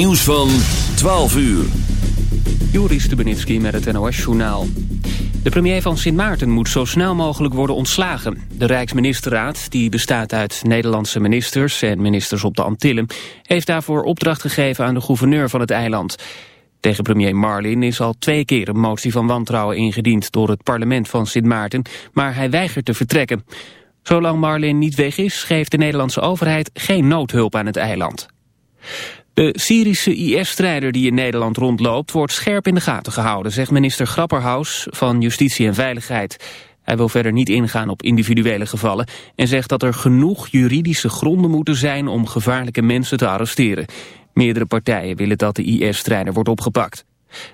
Nieuws van 12 uur. Joris Stubenitski met het NOS-journaal. De premier van Sint Maarten moet zo snel mogelijk worden ontslagen. De Rijksministerraad, die bestaat uit Nederlandse ministers en ministers op de Antillen... heeft daarvoor opdracht gegeven aan de gouverneur van het eiland. Tegen premier Marlin is al twee keer een motie van wantrouwen ingediend... door het parlement van Sint Maarten, maar hij weigert te vertrekken. Zolang Marlin niet weg is, geeft de Nederlandse overheid geen noodhulp aan het eiland. De Syrische IS-strijder die in Nederland rondloopt... wordt scherp in de gaten gehouden, zegt minister Grapperhaus van Justitie en Veiligheid. Hij wil verder niet ingaan op individuele gevallen... en zegt dat er genoeg juridische gronden moeten zijn... om gevaarlijke mensen te arresteren. Meerdere partijen willen dat de IS-strijder wordt opgepakt.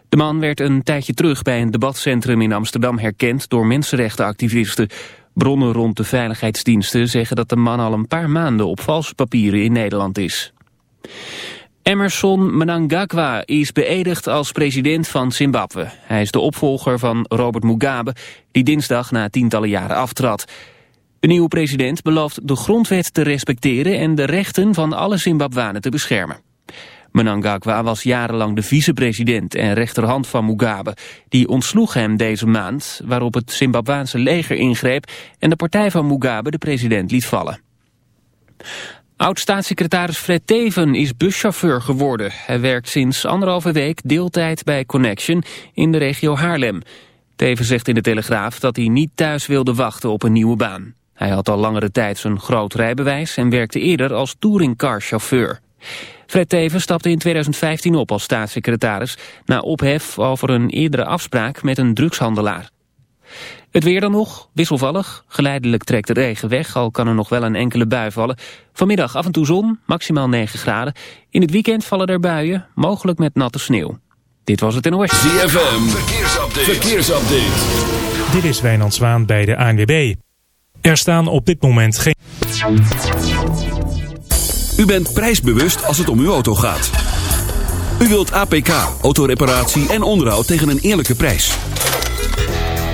De man werd een tijdje terug bij een debatcentrum in Amsterdam herkend... door mensenrechtenactivisten. Bronnen rond de veiligheidsdiensten zeggen dat de man al een paar maanden... op valse papieren in Nederland is. Emerson Mnangagwa is beëdigd als president van Zimbabwe. Hij is de opvolger van Robert Mugabe, die dinsdag na tientallen jaren aftrad. De nieuwe president belooft de grondwet te respecteren en de rechten van alle Zimbabwanen te beschermen. Mnangagwa was jarenlang de vicepresident en rechterhand van Mugabe. Die ontsloeg hem deze maand, waarop het Zimbabwaanse leger ingreep... en de partij van Mugabe de president liet vallen. Oud-staatssecretaris Fred Teven is buschauffeur geworden. Hij werkt sinds anderhalve week deeltijd bij Connection in de regio Haarlem. Teven zegt in de Telegraaf dat hij niet thuis wilde wachten op een nieuwe baan. Hij had al langere tijd zijn groot rijbewijs en werkte eerder als touringcarchauffeur. Fred Teven stapte in 2015 op als staatssecretaris... na ophef over een eerdere afspraak met een drugshandelaar. Het weer dan nog, wisselvallig. Geleidelijk trekt de regen weg, al kan er nog wel een enkele bui vallen. Vanmiddag af en toe zon, maximaal 9 graden. In het weekend vallen er buien, mogelijk met natte sneeuw. Dit was het NOS. ZFM, verkeersupdate. verkeersupdate. Dit is Wijnand Zwaan bij de ANWB. Er staan op dit moment geen... U bent prijsbewust als het om uw auto gaat. U wilt APK, autoreparatie en onderhoud tegen een eerlijke prijs.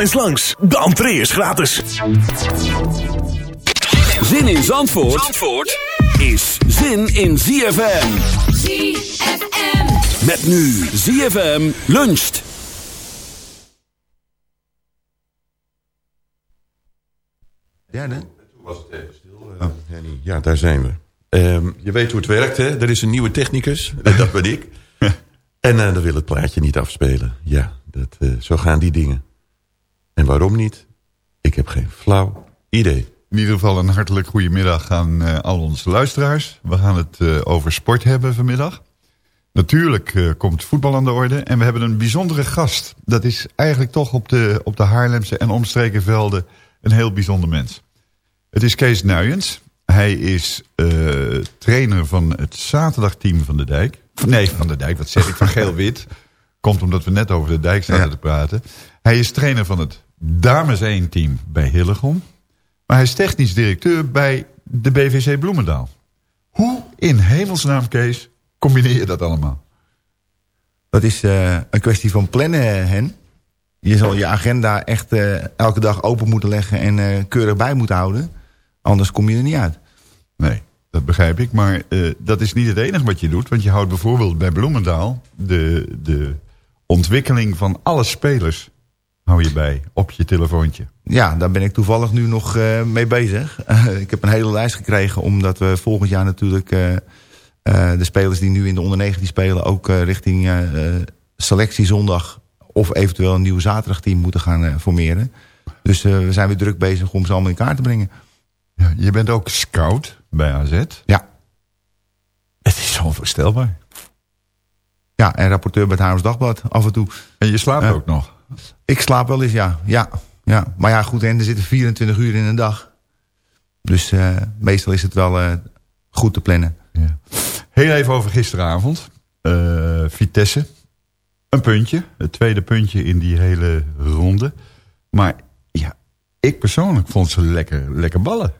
eens langs, de entree is gratis. Zin in Zandvoort, Zandvoort is zin in ZFM. ZFM. Met nu ZFM luncht. Derde? was het even stil. Oh, Henny. Ja, daar zijn we. Ehm, je weet hoe het werkt, hè? Er is een nieuwe technicus. Dat ben ik. En uh, dan wil het plaatje niet afspelen. Ja, dat, uh, zo gaan die dingen. En waarom niet? Ik heb geen flauw idee. In ieder geval een hartelijk goedemiddag aan uh, al onze luisteraars. We gaan het uh, over sport hebben vanmiddag. Natuurlijk uh, komt voetbal aan de orde. En we hebben een bijzondere gast. Dat is eigenlijk toch op de, op de Haarlemse en omstreken velden een heel bijzonder mens. Het is Kees Nuyens. Hij is trainer van het zaterdagteam van de Dijk. Nee, van de Dijk, wat zeg ik, van Geel-Wit. Komt omdat we net over de Dijk zaten ja. te praten. Hij is trainer van het dames 1 team bij Hillegom. Maar hij is technisch directeur bij de BVC Bloemendaal. Hoe in hemelsnaam, Kees, combineer je dat allemaal? Dat is uh, een kwestie van plannen, Hen. Je zal je agenda echt uh, elke dag open moeten leggen en uh, keurig bij moeten houden. Anders kom je er niet uit. Nee. dat begrijp ik. Maar eh, dat is niet het enige wat je doet. Want je houdt bijvoorbeeld bij Bloemendaal... de, de ontwikkeling van alle spelers hou je bij op je telefoontje. Ja, daar ben ik toevallig nu nog eh, mee bezig. ik heb een hele lijst gekregen omdat we volgend jaar natuurlijk... eh, eh, de spelers die nu in de onder 19 spelen... ook richting eh, eh, selectie zondag of eventueel een nieuw zaterdagteam moeten gaan formeren. Dus we zijn weer druk bezig om ze allemaal in kaart te brengen. Ja, je bent ook scout bij AZ. Ja, Het is onvoorstelbaar. ja en rapporteur bij het Haarlems Dagblad af en toe. En je slaapt ook nog. Ik slaap wel eens, ja. ja, ja. Maar ja, goed, en er zitten 24 uur in een dag. Dus eh, meestal is het wel eh, goed te plannen. Ja. Heel even over gisteravond. Eh, Vitesse. Een puntje. Het tweede puntje in die hele ronde. Maar ja, ik persoonlijk vond ze lekker, lekker ballen.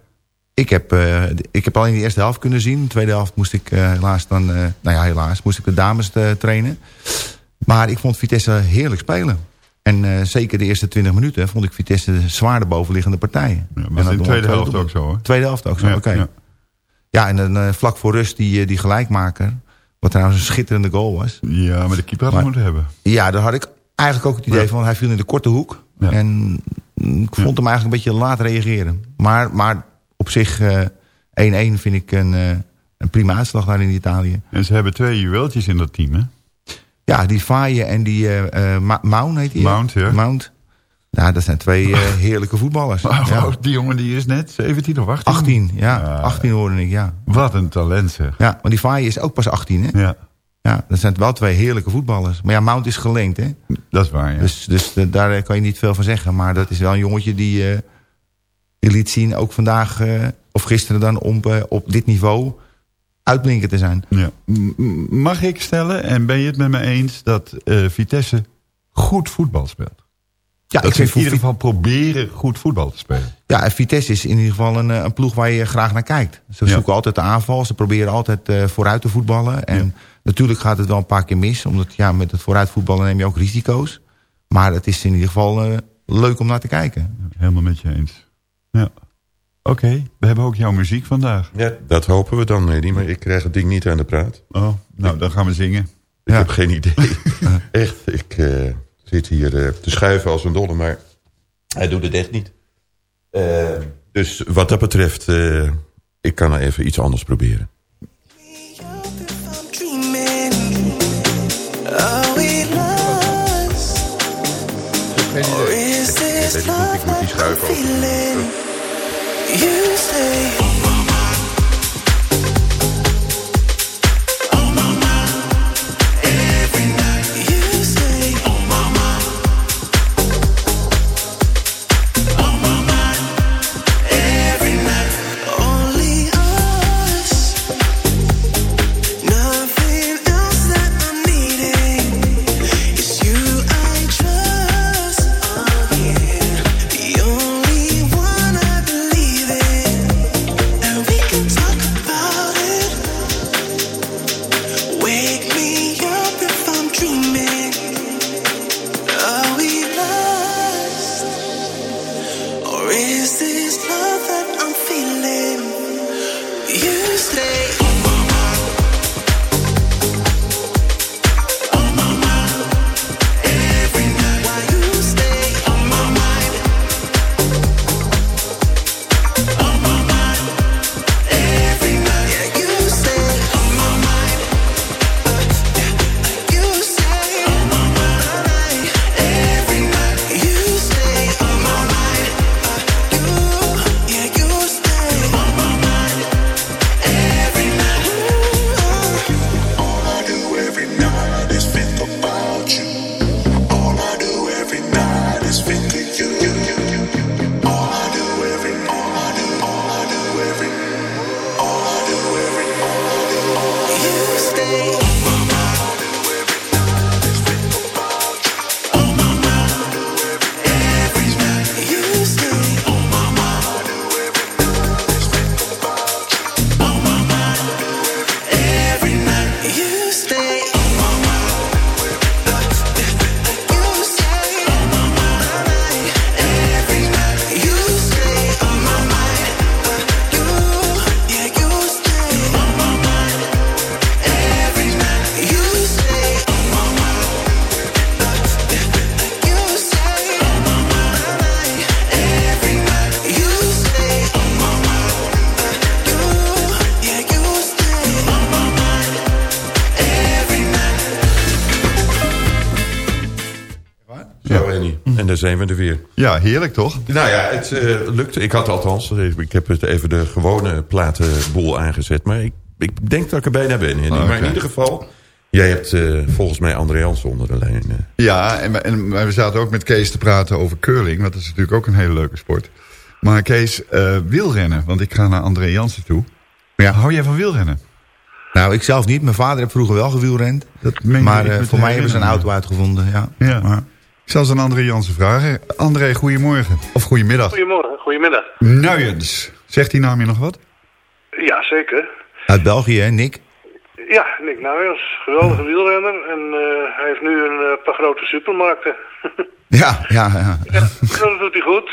Ik heb, eh, ik heb alleen de eerste helft kunnen zien. De tweede helft moest ik helaas dan... eh, nou ja, helaas moest ik de dames trainen. Maar ik vond Vitesse heerlijk spelen. En eh, zeker de eerste 20 minuten vond ik Vitesse zwaar de bovenliggende partijen. Ja, En was dat in de tweede helft ook zo hoor. Tweede helft ook zo, Ja, oké. ja. Ja. en dan eh, vlak voor rust die, eh, die gelijkmaker. Wat trouwens een schitterende goal was. Ja, maar de keeper had Maar- moeten hebben. Ja, daar had ik eigenlijk ook het idee van... hij viel in de korte hoek. En mm, ik vond hem eigenlijk een beetje laat reageren. Maar, maar op zich eh, 1-1 vind ik een, een prima uitslag daar in Italië. En ze hebben twee juweeltjes in dat team hè. Ja, die Faye en die eh eh, Maun heet die. Mount, ja. Mount. Ja, dat zijn twee eh, heerlijke voetballers. Oh, Ja. Die jongen die is net 17 of 18. 18, ja. Ja. 18 hoorde ik, ja. Wat een talent zeg. Ja, maar die Faye is ook pas 18, hè? Ja, Ja, dat zijn wel twee heerlijke voetballers. Maar ja, Mount is gelinkt, hè? dat is waar ja. Dus, dus daar kan je niet veel van zeggen. Maar dat is wel een jongetje die, die liet zien, ook vandaag of gisteren dan, om op dit niveau uitblinken te zijn. Ja. Mag ik stellen, en ben je het met me eens, dat eh, Vitesse goed voetbal speelt? Ja, dat ik ze in vind ieder geval proberen goed voetbal te spelen. Ja, en Vitesse is in ieder geval een, eh, een ploeg waar je graag naar kijkt. Ze Ja. zoeken altijd de aanval, ze proberen altijd eh, vooruit te voetballen. En Ja. natuurlijk gaat het wel een paar keer mis, omdat ja, met het vooruitvoetballen neem je ook risico's. Maar het is in ieder geval leuk om naar te kijken. Helemaal met je eens. Ja. Oké, we hebben ook jouw muziek vandaag. Ja, dat hopen we dan, Medi. Maar ik krijg het ding niet aan de praat. Oh, nou, dan gaan we zingen. Ik Ja. heb geen idee. echt, ik eh, zit hier eh, te schuiven als een dolle, maar hij doet het echt niet. Eh, dus wat dat betreft, eh, ik kan nou even iets anders proberen. Ik weet niet hoe ik moet die schuiven? You say. Zijn we er weer. Ja, heerlijk toch? Nou ja, het eh, lukte. Ik had althans, ik heb het even de gewone platenboel aangezet. Maar ik, ik denk dat ik er bijna ben. Maar in ieder geval, jij hebt eh, volgens mij André Jansen onder de lijn. eh. Ja, en, we- en we zaten ook met Kees te praten over curling. Want dat is natuurlijk ook een hele leuke sport. Maar Kees, eh, wielrennen. Want ik ga naar André Jansen toe. Ja. Hou jij van wielrennen? Nou, ik zelf niet. Mijn vader heeft vroeger wel gewielrend. Dat Maar eh, voor mij hebben ze een auto uitgevonden. Ja. Ja. Maar, Ik zal ze aan André Jansen vragen. André, goedemorgen. Of goedemiddag. Goedemorgen, goedemiddag. Nuyens. Zegt die naam je nog wat? Ja, zeker. uit België, hè, Nick? Ja, Nick Nuyens, geweldige wielrenner. En eh, hij heeft nu een eh, paar grote supermarkten. Ja, ja, ja. dat doet hij goed.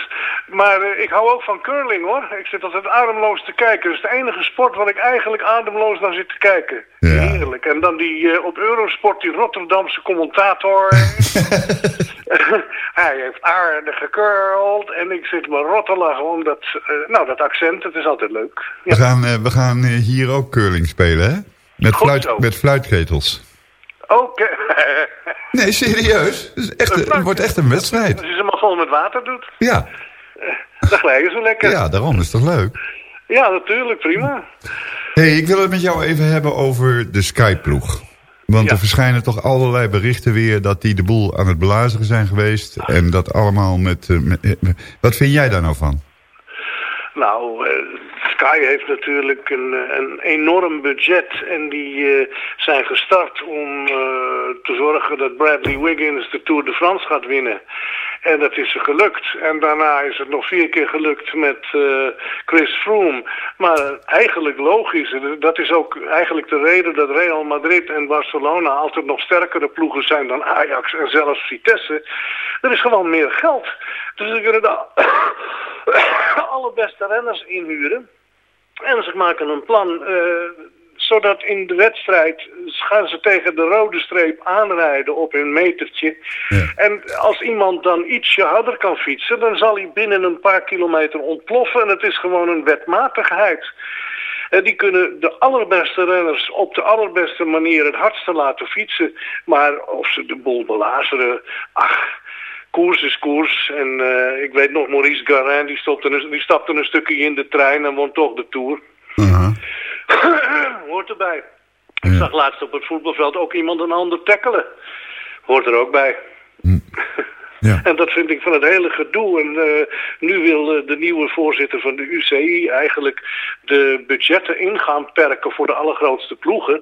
Maar eh, ik hou ook van curling hoor. Ik zit altijd ademloos te kijken. Het is de enige sport waar ik eigenlijk ademloos naar zit te kijken. Ja. Heerlijk. En dan die eh, op Eurosport, die Rotterdamse commentator. hij heeft aardig gekurld. En ik zit me rot te lachen omdat, eh, nou dat accent, het is altijd leuk. We gaan, we gaan hier ook curling spelen, hè? Met, fluit, met fluitketels. Oké. Nee, serieus. Het, is echt, het wordt echt een wedstrijd. Als je ze maar vol met water doet, Ja, dan glijden ze lekker. ja daarom is toch leuk. Ja, natuurlijk, prima. hey, ik wil het met jou even hebben over de Skyploeg. Want Ja. er verschijnen toch allerlei berichten weer dat die de boel aan het belazeren zijn geweest. En dat allemaal met... eh, met- eh, wat vind jij daar nou van? Nou, eh, Sky heeft natuurlijk een, eh, een enorm budget en die eh, zijn gestart om eh, te zorgen dat Bradley Wiggins de Tour de France gaat winnen. En dat is gelukt. En daarna is het nog vier keer gelukt met Chris Froome. Maar eigenlijk logisch. Dat is ook eigenlijk de reden dat Real Madrid en Barcelona altijd nog sterkere ploegen zijn dan Ajax en zelfs Vitesse. Er is gewoon meer geld. Dus ze kunnen de allerbeste renners inhuren. En ze maken een plan, eh, zodat in de wedstrijd gaan ze tegen de rode streep aanrijden op hun metertje. En als iemand dan ietsje harder kan fietsen, dan zal hij binnen een paar kilometer ontploffen. En het is gewoon een wetmatigheid. En die kunnen de allerbeste renners op de allerbeste manier het hardste laten fietsen. Maar of ze de boel belazeren, ach, koers is koers. En eh, ik weet nog, Maurice Garin, die, stopte een, die stapte een stukje in de trein en won toch de Tour. Hoort erbij. Ik zag laatst op het voetbalveld ook iemand een ander tackelen. Hoort er ook bij. Ja. En dat vind ik van het hele gedoe. En eh, nu wil eh, de nieuwe voorzitter van de UCI eigenlijk de budgetten in gaan perken voor de allergrootste ploegen.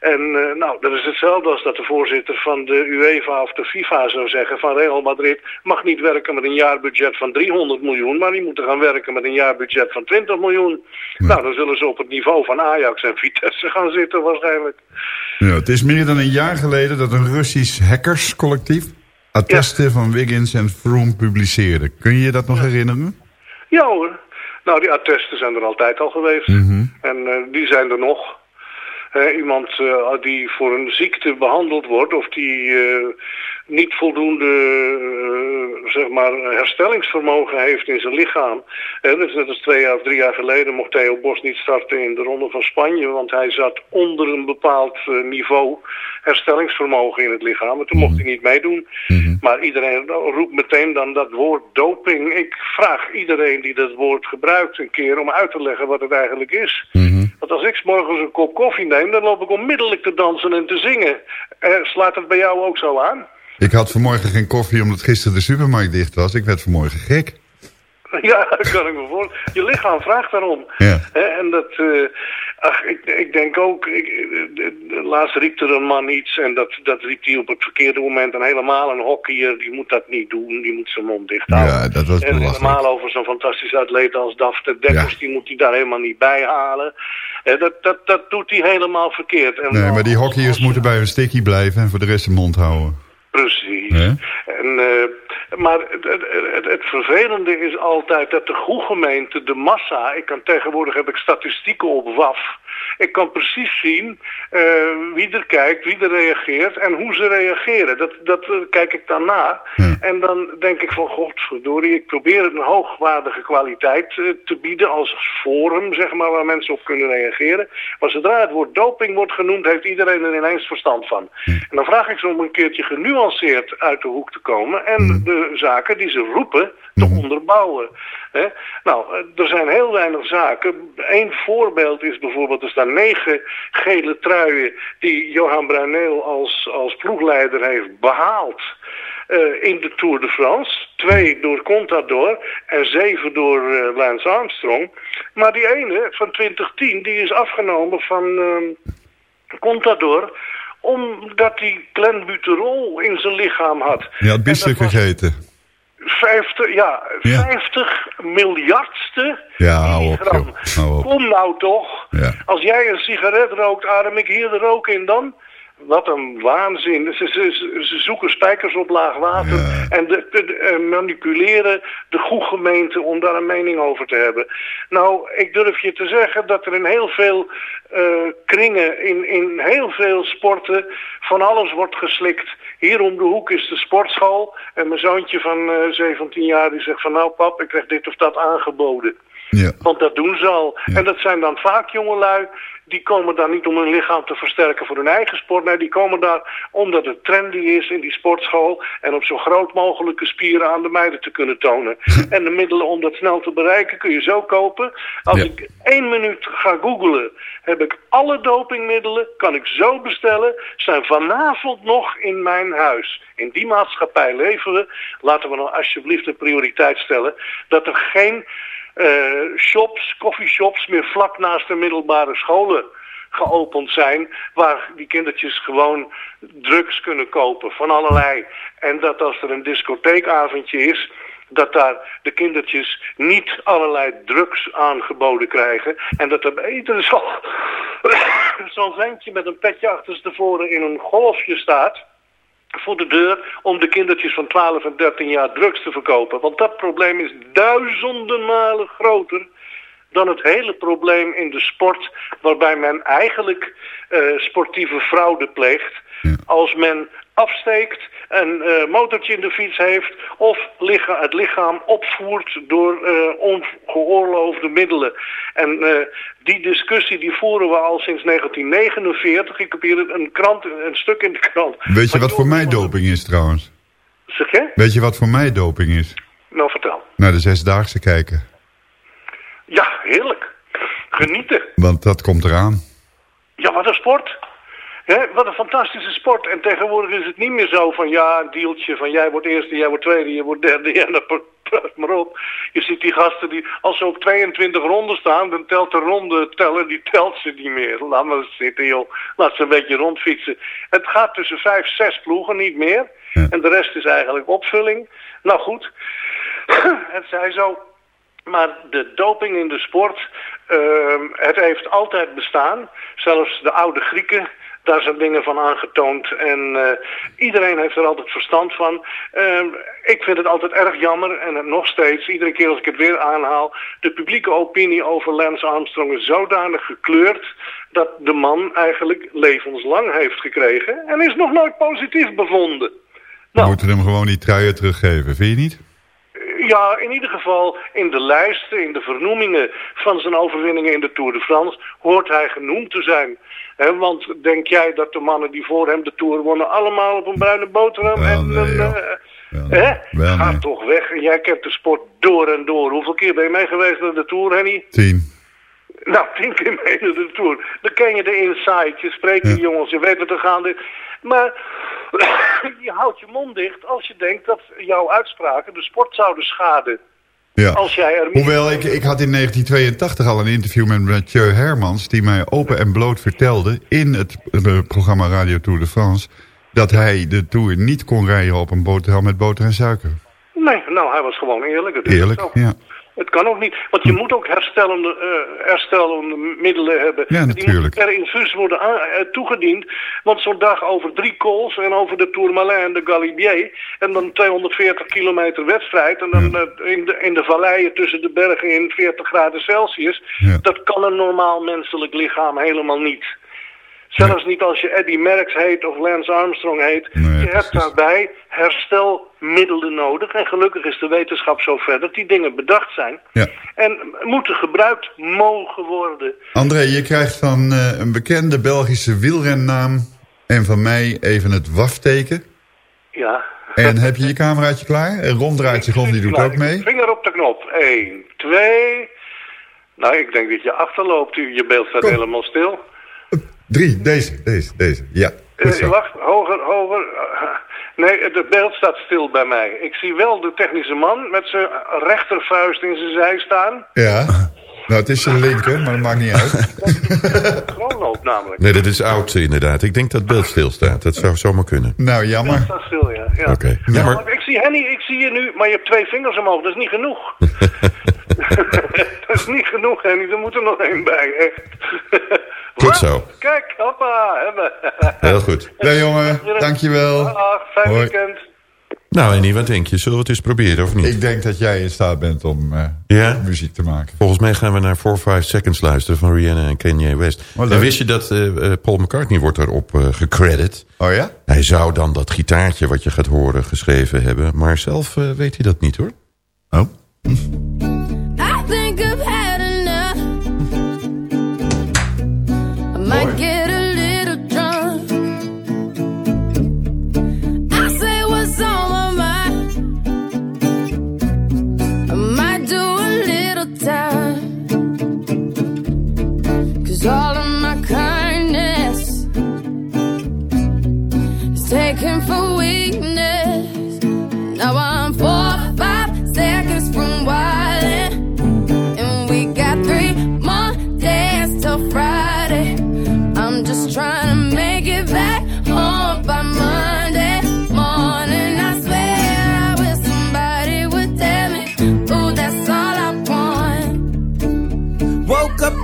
En eh, nou, dat is hetzelfde als dat de voorzitter van de UEFA of de FIFA zou zeggen van Real Madrid mag niet werken met een jaarbudget van 300 miljoen, maar die moeten gaan werken met een jaarbudget van 20 miljoen. Nou, dan zullen ze op het niveau van Ajax en Vitesse gaan zitten waarschijnlijk. Ja, het is meer dan een jaar geleden dat een Russisch hackerscollectief... attesten van Wiggins en Froome publiceerde. Kun je je dat nog herinneren? Ja hoor. Nou, die attesten zijn er altijd al geweest. En eh, die zijn er nog. Iemand eh, die voor een ziekte behandeld wordt of die eh, niet voldoende eh, zeg maar, herstellingsvermogen heeft in zijn lichaam. Dat is net als twee jaar of drie jaar geleden mocht Theo Bos niet starten in de Ronde van Spanje, want hij zat onder een bepaald eh, niveau herstellingsvermogen in het lichaam. En toen mocht hij niet meedoen. Maar iedereen roept meteen dan dat woord doping. Ik vraag iedereen die dat woord gebruikt een keer om uit te leggen wat het eigenlijk is. Want als ik morgens een kop koffie neem, dan loop ik onmiddellijk te dansen en te zingen. Eh, slaat het bij jou ook zo aan? Ik had vanmorgen geen koffie omdat gisteren de supermarkt dicht was. Ik werd vanmorgen gek. Ja, dat kan ik me voorstellen. Je lichaam vraagt daarom. Ja. En dat, eh, ach, ik, ik denk ook, ik, eh, laatst riep er een man iets en dat, dat riep hij op het verkeerde moment. En helemaal een hockeyer, die moet dat niet doen, die moet zijn mond dicht houden. Ja, dat was en helemaal over zo'n fantastische atleet als Dafte Dekkers, Ja. die moet hij daar helemaal niet bij halen. Dat, dat, dat doet hij helemaal verkeerd. En Nee, maar die hockeyers als- moeten bij hun sticky blijven en voor de rest de mond houden. Precies. En, eh, maar het, het, het, het vervelende is altijd dat de goede gemeente, de massa... Ik kan tegenwoordig heb ik statistieken op WAF. Ik kan precies zien eh, wie er kijkt, wie er reageert en hoe ze reageren. Dat, dat eh, kijk ik dan na. En dan denk ik van, godverdorie, ik probeer een hoogwaardige kwaliteit eh, te bieden als forum, zeg maar, waar mensen op kunnen reageren. Maar zodra het woord doping wordt genoemd, heeft iedereen er ineens verstand van. En dan vraag ik ze om een keertje genuanceerd uit de hoek te komen en de zaken die ze roepen te onderbouwen. Hè? Nou, eh, er zijn heel weinig zaken. Eén voorbeeld is bijvoorbeeld, er staan negen gele truien die Johan Bruineel als, als ploegleider heeft behaald. eh, in de Tour de France. Twee door Contador en zeven door eh, Lance Armstrong. Maar die ene van 2010, die is afgenomen van eh, Contador omdat hij clenbuterol in zijn lichaam had. Je had biefstuk gegeten. 50, ja, Ja. 50 miljardste Ja, hou op, milligram. joh. Hou op. Kom nou toch. Ja. Als jij een sigaret rookt, adem ik hier de rook in dan? Wat een waanzin. Ze, ze, ze, zoeken spijkers op laag water Ja. en de, de- de- eh, manipuleren de goede gemeente om daar een mening over te hebben. Nou, ik durf je te zeggen dat er in heel veel eh, kringen, in, in heel veel sporten, van alles wordt geslikt. Hier om de hoek is de sportschool en mijn zoontje van eh 17 jaar die zegt van nou pap, ik krijg dit of dat aangeboden. Ja. Want dat doen ze al. En dat zijn dan vaak jongelui. Die komen daar niet om hun lichaam te versterken voor hun eigen sport. Nee, die komen daar omdat het trendy is in die sportschool. En op zo groot mogelijke spieren aan de meiden te kunnen tonen. en de middelen om dat snel te bereiken kun je zo kopen. Als Ja. ik één minuut ga googlen, heb ik alle dopingmiddelen. Kan ik zo bestellen. Zijn vanavond nog in mijn huis. In die maatschappij leven we. Laten we nou alsjeblieft een prioriteit stellen. Dat er geen shops, coffeeshops meer vlak naast de middelbare scholen geopend zijn, waar die kindertjes gewoon drugs kunnen kopen van allerlei. En dat als er een discotheekavondje is, dat daar de kindertjes niet allerlei drugs aangeboden krijgen. En dat er beter zo- zo'n ventje met een petje achterstevoren in een golfje staat voor de deur om de kindertjes van 12 en 13 jaar drugs te verkopen. Want dat probleem is duizenden malen groter dan het hele probleem in de sport... waarbij men eigenlijk eh, sportieve fraude pleegt... als men afsteekt, een eh, motortje in de fiets heeft... of licha het lichaam opvoert door eh, ongeoorloofde middelen. En eh, die discussie die voeren we al sinds 1949. Ik heb hier een, een krant, een stuk in de krant. Weet je Maar wat voor mij doping is trouwens? Zeg je? Weet je wat voor mij doping is? Nou, vertel. Naar de Zesdaagse kijken. Ja, heerlijk. Genieten. Want dat komt eraan. Ja, wat een sport. Hè, wat een fantastische sport. En tegenwoordig is het niet meer zo van ja, een deeltje van jij wordt eerste, jij wordt tweede, jij wordt derde. En dan praat maar op. Je ziet die gasten die, als ze op 22 ronden staan, dan telt de ronde teller, die telt ze niet meer. Laat maar zitten joh. Laat ze een beetje rondfietsen. Het gaat tussen vijf, zes ploegen, niet meer. En de rest is eigenlijk opvulling. Nou goed, het zij zo. Maar de doping in de sport, ehm, het heeft altijd bestaan. Zelfs de oude Grieken, daar zijn dingen van aangetoond. En eh, iedereen heeft er altijd verstand van. Ehm, ik vind het altijd erg jammer, en nog steeds, iedere keer als ik het weer aanhaal... de publieke opinie over Lance Armstrong is zodanig gekleurd... dat de man eigenlijk levenslang heeft gekregen... en is nog nooit positief bevonden. We moeten hem gewoon die truien teruggeven, vind je niet? Ja, in ieder geval in de lijsten, in de vernoemingen van zijn overwinningen in de Tour de France hoort hij genoemd te zijn. Want denk jij dat de mannen die voor hem de Tour wonnen allemaal op een bruine boterham en nee, een... eh? Wel, Ga nee. toch weg. En jij kent de sport door en door. Hoeveel keer ben je mee geweest naar de Tour, Henny? Tien. Nou, tien keer mee naar de Tour. Dan ken je de insight, je spreekt die jongens, je weet wat er gaande is. Maar je houdt je mond dicht als je denkt dat jouw uitspraken de sport zouden schaden. Ja. Als jij er Hoewel, ik, ik had in 1982 al een interview met Mathieu Hermans... die mij open en bloot vertelde in het programma Radio Tour de France... dat hij de Tour niet kon rijden op een boterham met boter en suiker. Nee, nou, hij was gewoon eerlijk. dat Eerlijk, ja. Het kan ook niet, want je moet ook herstellende, eh, herstellende middelen hebben. Ja, Die natuurlijk. moeten per infuus worden eh, toegediend. Want zo'n dag over drie kools en over de Tourmalet en de Galibier... en dan 240 kilometer wedstrijd... en dan eh, in, de, in de valleien tussen de bergen in 40 graden Celsius... Ja. dat kan een normaal menselijk lichaam helemaal niet. Zelfs niet als je Eddie Merckx heet of Lance Armstrong heet. Nee, je hebt daarbij herstelmiddelen nodig. En gelukkig is de wetenschap zo ver dat die dingen bedacht zijn. Ja. En moeten gebruikt mogen worden. André, je krijgt van eh, een bekende Belgische wielrennaam... en van mij even het wafteken. Ja. En heb je je cameraatje klaar? En Ron draait zich om, die doet ook mee. Vinger op de knop. 1, 2. Nou, ik denk dat je achterloopt. U- Je beeld staat Kom. helemaal stil. Drie, deze, deze, deze. Ja, goed Eh, wacht, hoger, hoger. Nee, het beeld staat stil bij mij. Ik zie wel de technische man met zijn rechtervuist in zijn zij staan. Ja, nou het is je linker, maar dat maakt niet uit. Kroonloop namelijk. Nee, dat is oud inderdaad. Ik denk dat het beeld stilstaat. Dat zou zomaar kunnen. Nou, Het jammer. staat stil, ja. ja. Oké. Ja, maar ik zie Henny, ik zie je nu, maar je hebt twee vingers omhoog. Dat is niet genoeg. dat is niet genoeg, Henny. Er moet er nog één bij, echt. Goed zo. Kijk, hoppa, hebben. Heel goed. Ja, jongen, dankjewel. Dag, fijn Hoi. weekend. Nou, Annie, wat denk je? Zullen we het eens proberen of niet? Ik denk dat jij in staat bent om eh, Ja? muziek te maken. Volgens mij gaan we naar 4 5 Seconds luisteren van Rihanna en Kanye West. Oh, en wist je dat eh, eh, Paul McCartney wordt daarop eh gecredit? Oh ja? Hij zou dan dat gitaartje wat je gaat horen geschreven hebben. Maar zelf eh, weet hij dat niet hoor. Oh.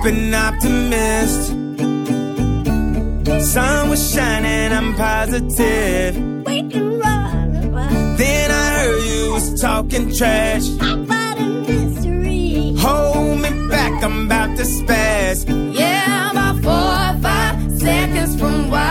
An optimist. Sun was shining, I'm positive. Then I heard you was talking trash. Hold me back, I'm about to spaz. Yeah, I'm about four or five seconds from wildin'.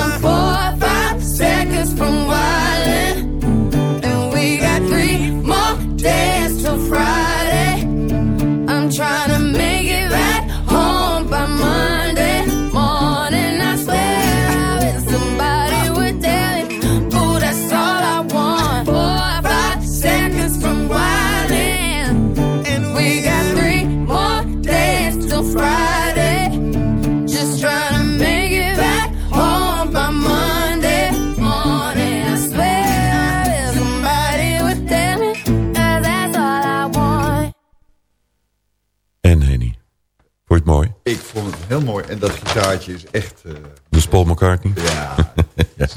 heel mooi. En dat gitaartje is echt... eh, Dus Paul McCartney? ja. Ja.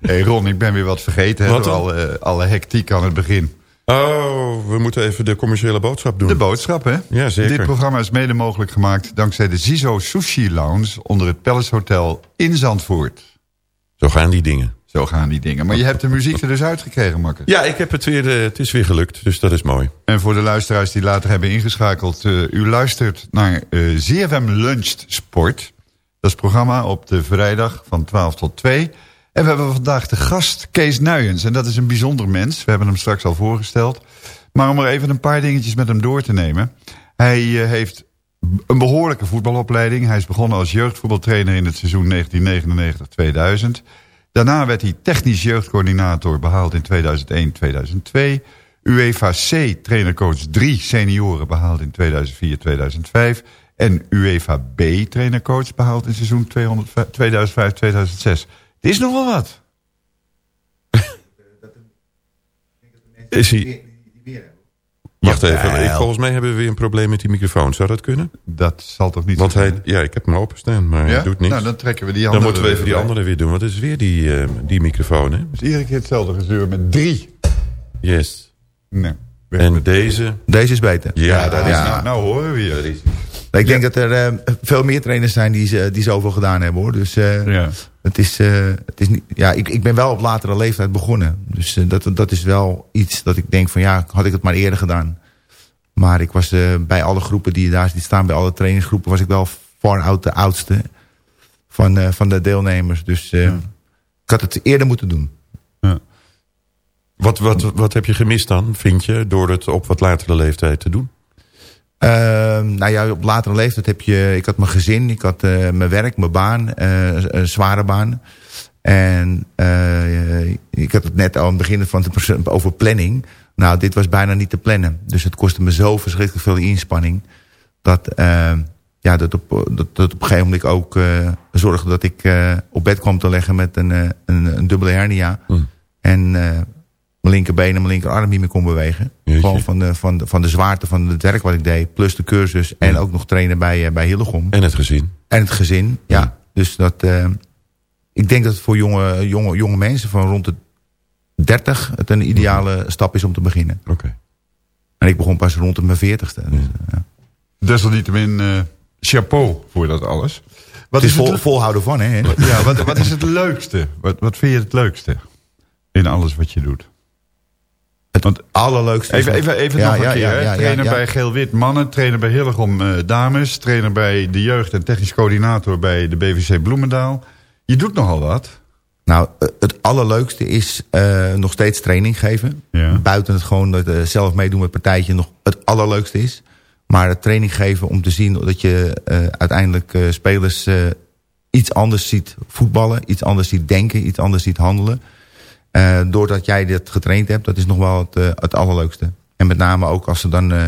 hey Ron, ik ben weer wat vergeten. Wat dan? alle, alle hectiek aan het begin. Oh, we moeten even de commerciële boodschap doen. De boodschap, hè? Ja, zeker. Dit programma is mede mogelijk gemaakt dankzij de Zizo Sushi Lounge... onder het Palace Hotel in Zandvoort. Zo gaan die dingen. Zo gaan die dingen. Maar je hebt de muziek er dus uitgekregen, Makker. Ja, ik heb het weer, eh, het is weer gelukt, dus dat is mooi. En voor de luisteraars die later hebben ingeschakeld... eh, u luistert naar eh ZFM Luncht Sport. Dat is het programma op de vrijdag van 12 tot 2. En we hebben vandaag de gast Kees Nuyens. En dat is een bijzonder mens. We hebben hem straks al voorgesteld. Maar om er even een paar dingetjes met hem door te nemen. Hij heeft een behoorlijke voetbalopleiding. Hij is begonnen als jeugdvoetbaltrainer in het seizoen 1999-2000. Daarna werd hij technisch jeugdcoördinator behaald in 2001-2002. UEFA C trainercoach 3 senioren behaald in 2004-2005. En UEFA B trainercoach behaald in seizoen 2005-2006. Het is nog wel wat. Is hij... Wacht even, ik, volgens mij hebben we weer een probleem met die microfoon. Zou dat kunnen? Dat zal toch niet Want zo hij, zijn? ja, ik heb hem openstaan, maar Ja? hij doet niks. Nou, dan trekken we die Dan andere moeten we even die andere weer doen, want het is weer die, eh, die microfoon, hè? Dus iedere keer hetzelfde gezeur met drie. Yes. Nee. En deze... Deze is beter. Ja, dat is... Nou, nou horen we je. Ik denk dat er eh, veel meer trainers zijn die, ze- die zoveel gedaan hebben hoor. Dus eh, Ja. het is, eh, het is niet, ja, ik, ik ben wel op latere leeftijd begonnen. Dus eh, dat, dat is wel iets dat ik denk van ja, had ik het maar eerder gedaan. Maar ik was eh, bij alle groepen die daar die staan, bij alle trainingsgroepen, was ik wel far out de oudste van, van de deelnemers. Dus ik had het eerder moeten doen. Wat, wat, wat heb je gemist dan, vind je, door het op wat latere leeftijd te doen? Ehm, nou ja, op latere leeftijd heb je... Ik had mijn gezin, ik had eh, mijn werk, mijn baan, eh, een zware baan. En eh, ik had het net al aan het begin van de, over planning. Nou, dit was bijna niet te plannen. Dus het kostte me zo verschrikkelijk veel inspanning... dat, eh, ja, dat, op, dat, dat op een gegeven moment ik ook zorgde dat ik op bed kwam te leggen... met een, een, een dubbele hernia. En eh, mijn linkerbeen en mijn linkerarm niet meer kon bewegen. Jeetje. Gewoon van de, van, de, van de zwaarte van het werk wat ik deed. Plus de cursus. En ook nog trainen bij, eh, bij Hillegom. En het gezin. En het gezin, ja. Dus dat, eh, ik denk dat het voor jonge, jonge, jonge mensen van rond de 30 het een ideale stap is om te beginnen. Oké. En ik begon pas rond de mijn 40ste. Dus, ja. Desalniettemin eh chapeau voor dat alles. Wat het is het vol, le- volhouden van, hè? Ja, wat, wat is het leukste? Wat, wat vind je het leukste in alles wat je doet? Het allerleukste Even, even, even Ja, nog een keer. ja, trainer bij Geel-Wit mannen, trainer bij Hillegom eh, dames... trainer bij de jeugd en technisch coördinator bij de BVC Bloemendaal. Je doet nogal wat. Nou, eh, het allerleukste is eh, nog steeds training geven. Ja. Buiten het gewoon dat, eh, zelf meedoen met partijtje nog het allerleukste is. Maar het training geven om te zien dat je uiteindelijk spelers iets anders ziet voetballen. Iets anders ziet denken, iets anders ziet handelen. Eh, doordat jij dit getraind hebt, dat is nog wel het, eh, het allerleukste. En met name ook als ze dan eh,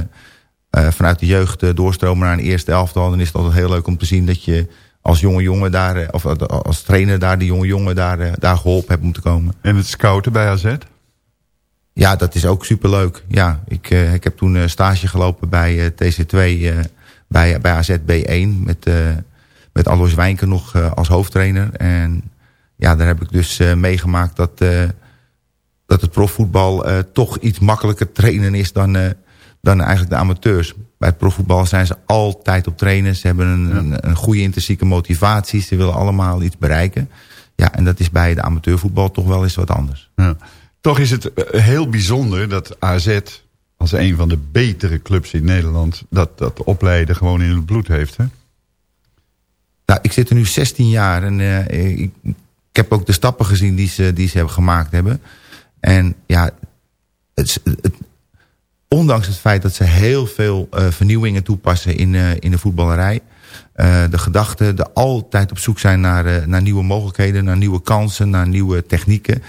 vanuit de jeugd doorstromen naar een eerste elftal... dan is het altijd heel leuk om te zien dat je als jonge jongen daar... of als trainer daar de jonge jongen daar, daar geholpen hebt om te komen. En het scouten bij AZ? Ja, dat is ook superleuk. Ja, ik, ik heb toen stage gelopen bij eh, TC2 eh, bij, bij AZ B1 met, met Alois Wijnker nog als hoofdtrainer. En ja, daar heb ik dus eh, meegemaakt dat, eh, dat het profvoetbal eh, toch iets makkelijker trainen is dan, dan eigenlijk de amateurs. Bij het profvoetbal zijn ze altijd op trainen. Ze hebben een, een, een goede intrinsieke motivatie. Ze willen allemaal iets bereiken. Ja, en dat is bij de amateurvoetbal toch wel eens wat anders. Ja. Toch is het heel bijzonder dat AZ als een van de betere clubs in Nederland... dat, dat opleiden gewoon in het bloed heeft. Hè? Nou, ik zit er nu 16 jaar en ik, ik heb ook de stappen gezien die ze, die ze hebben gemaakt hebben. En ja, het, ondanks het feit dat ze heel veel eh, vernieuwingen toepassen in, eh, in de voetballerij. eh, de gedachten, de altijd op zoek zijn naar, naar nieuwe mogelijkheden, naar nieuwe kansen, naar nieuwe technieken.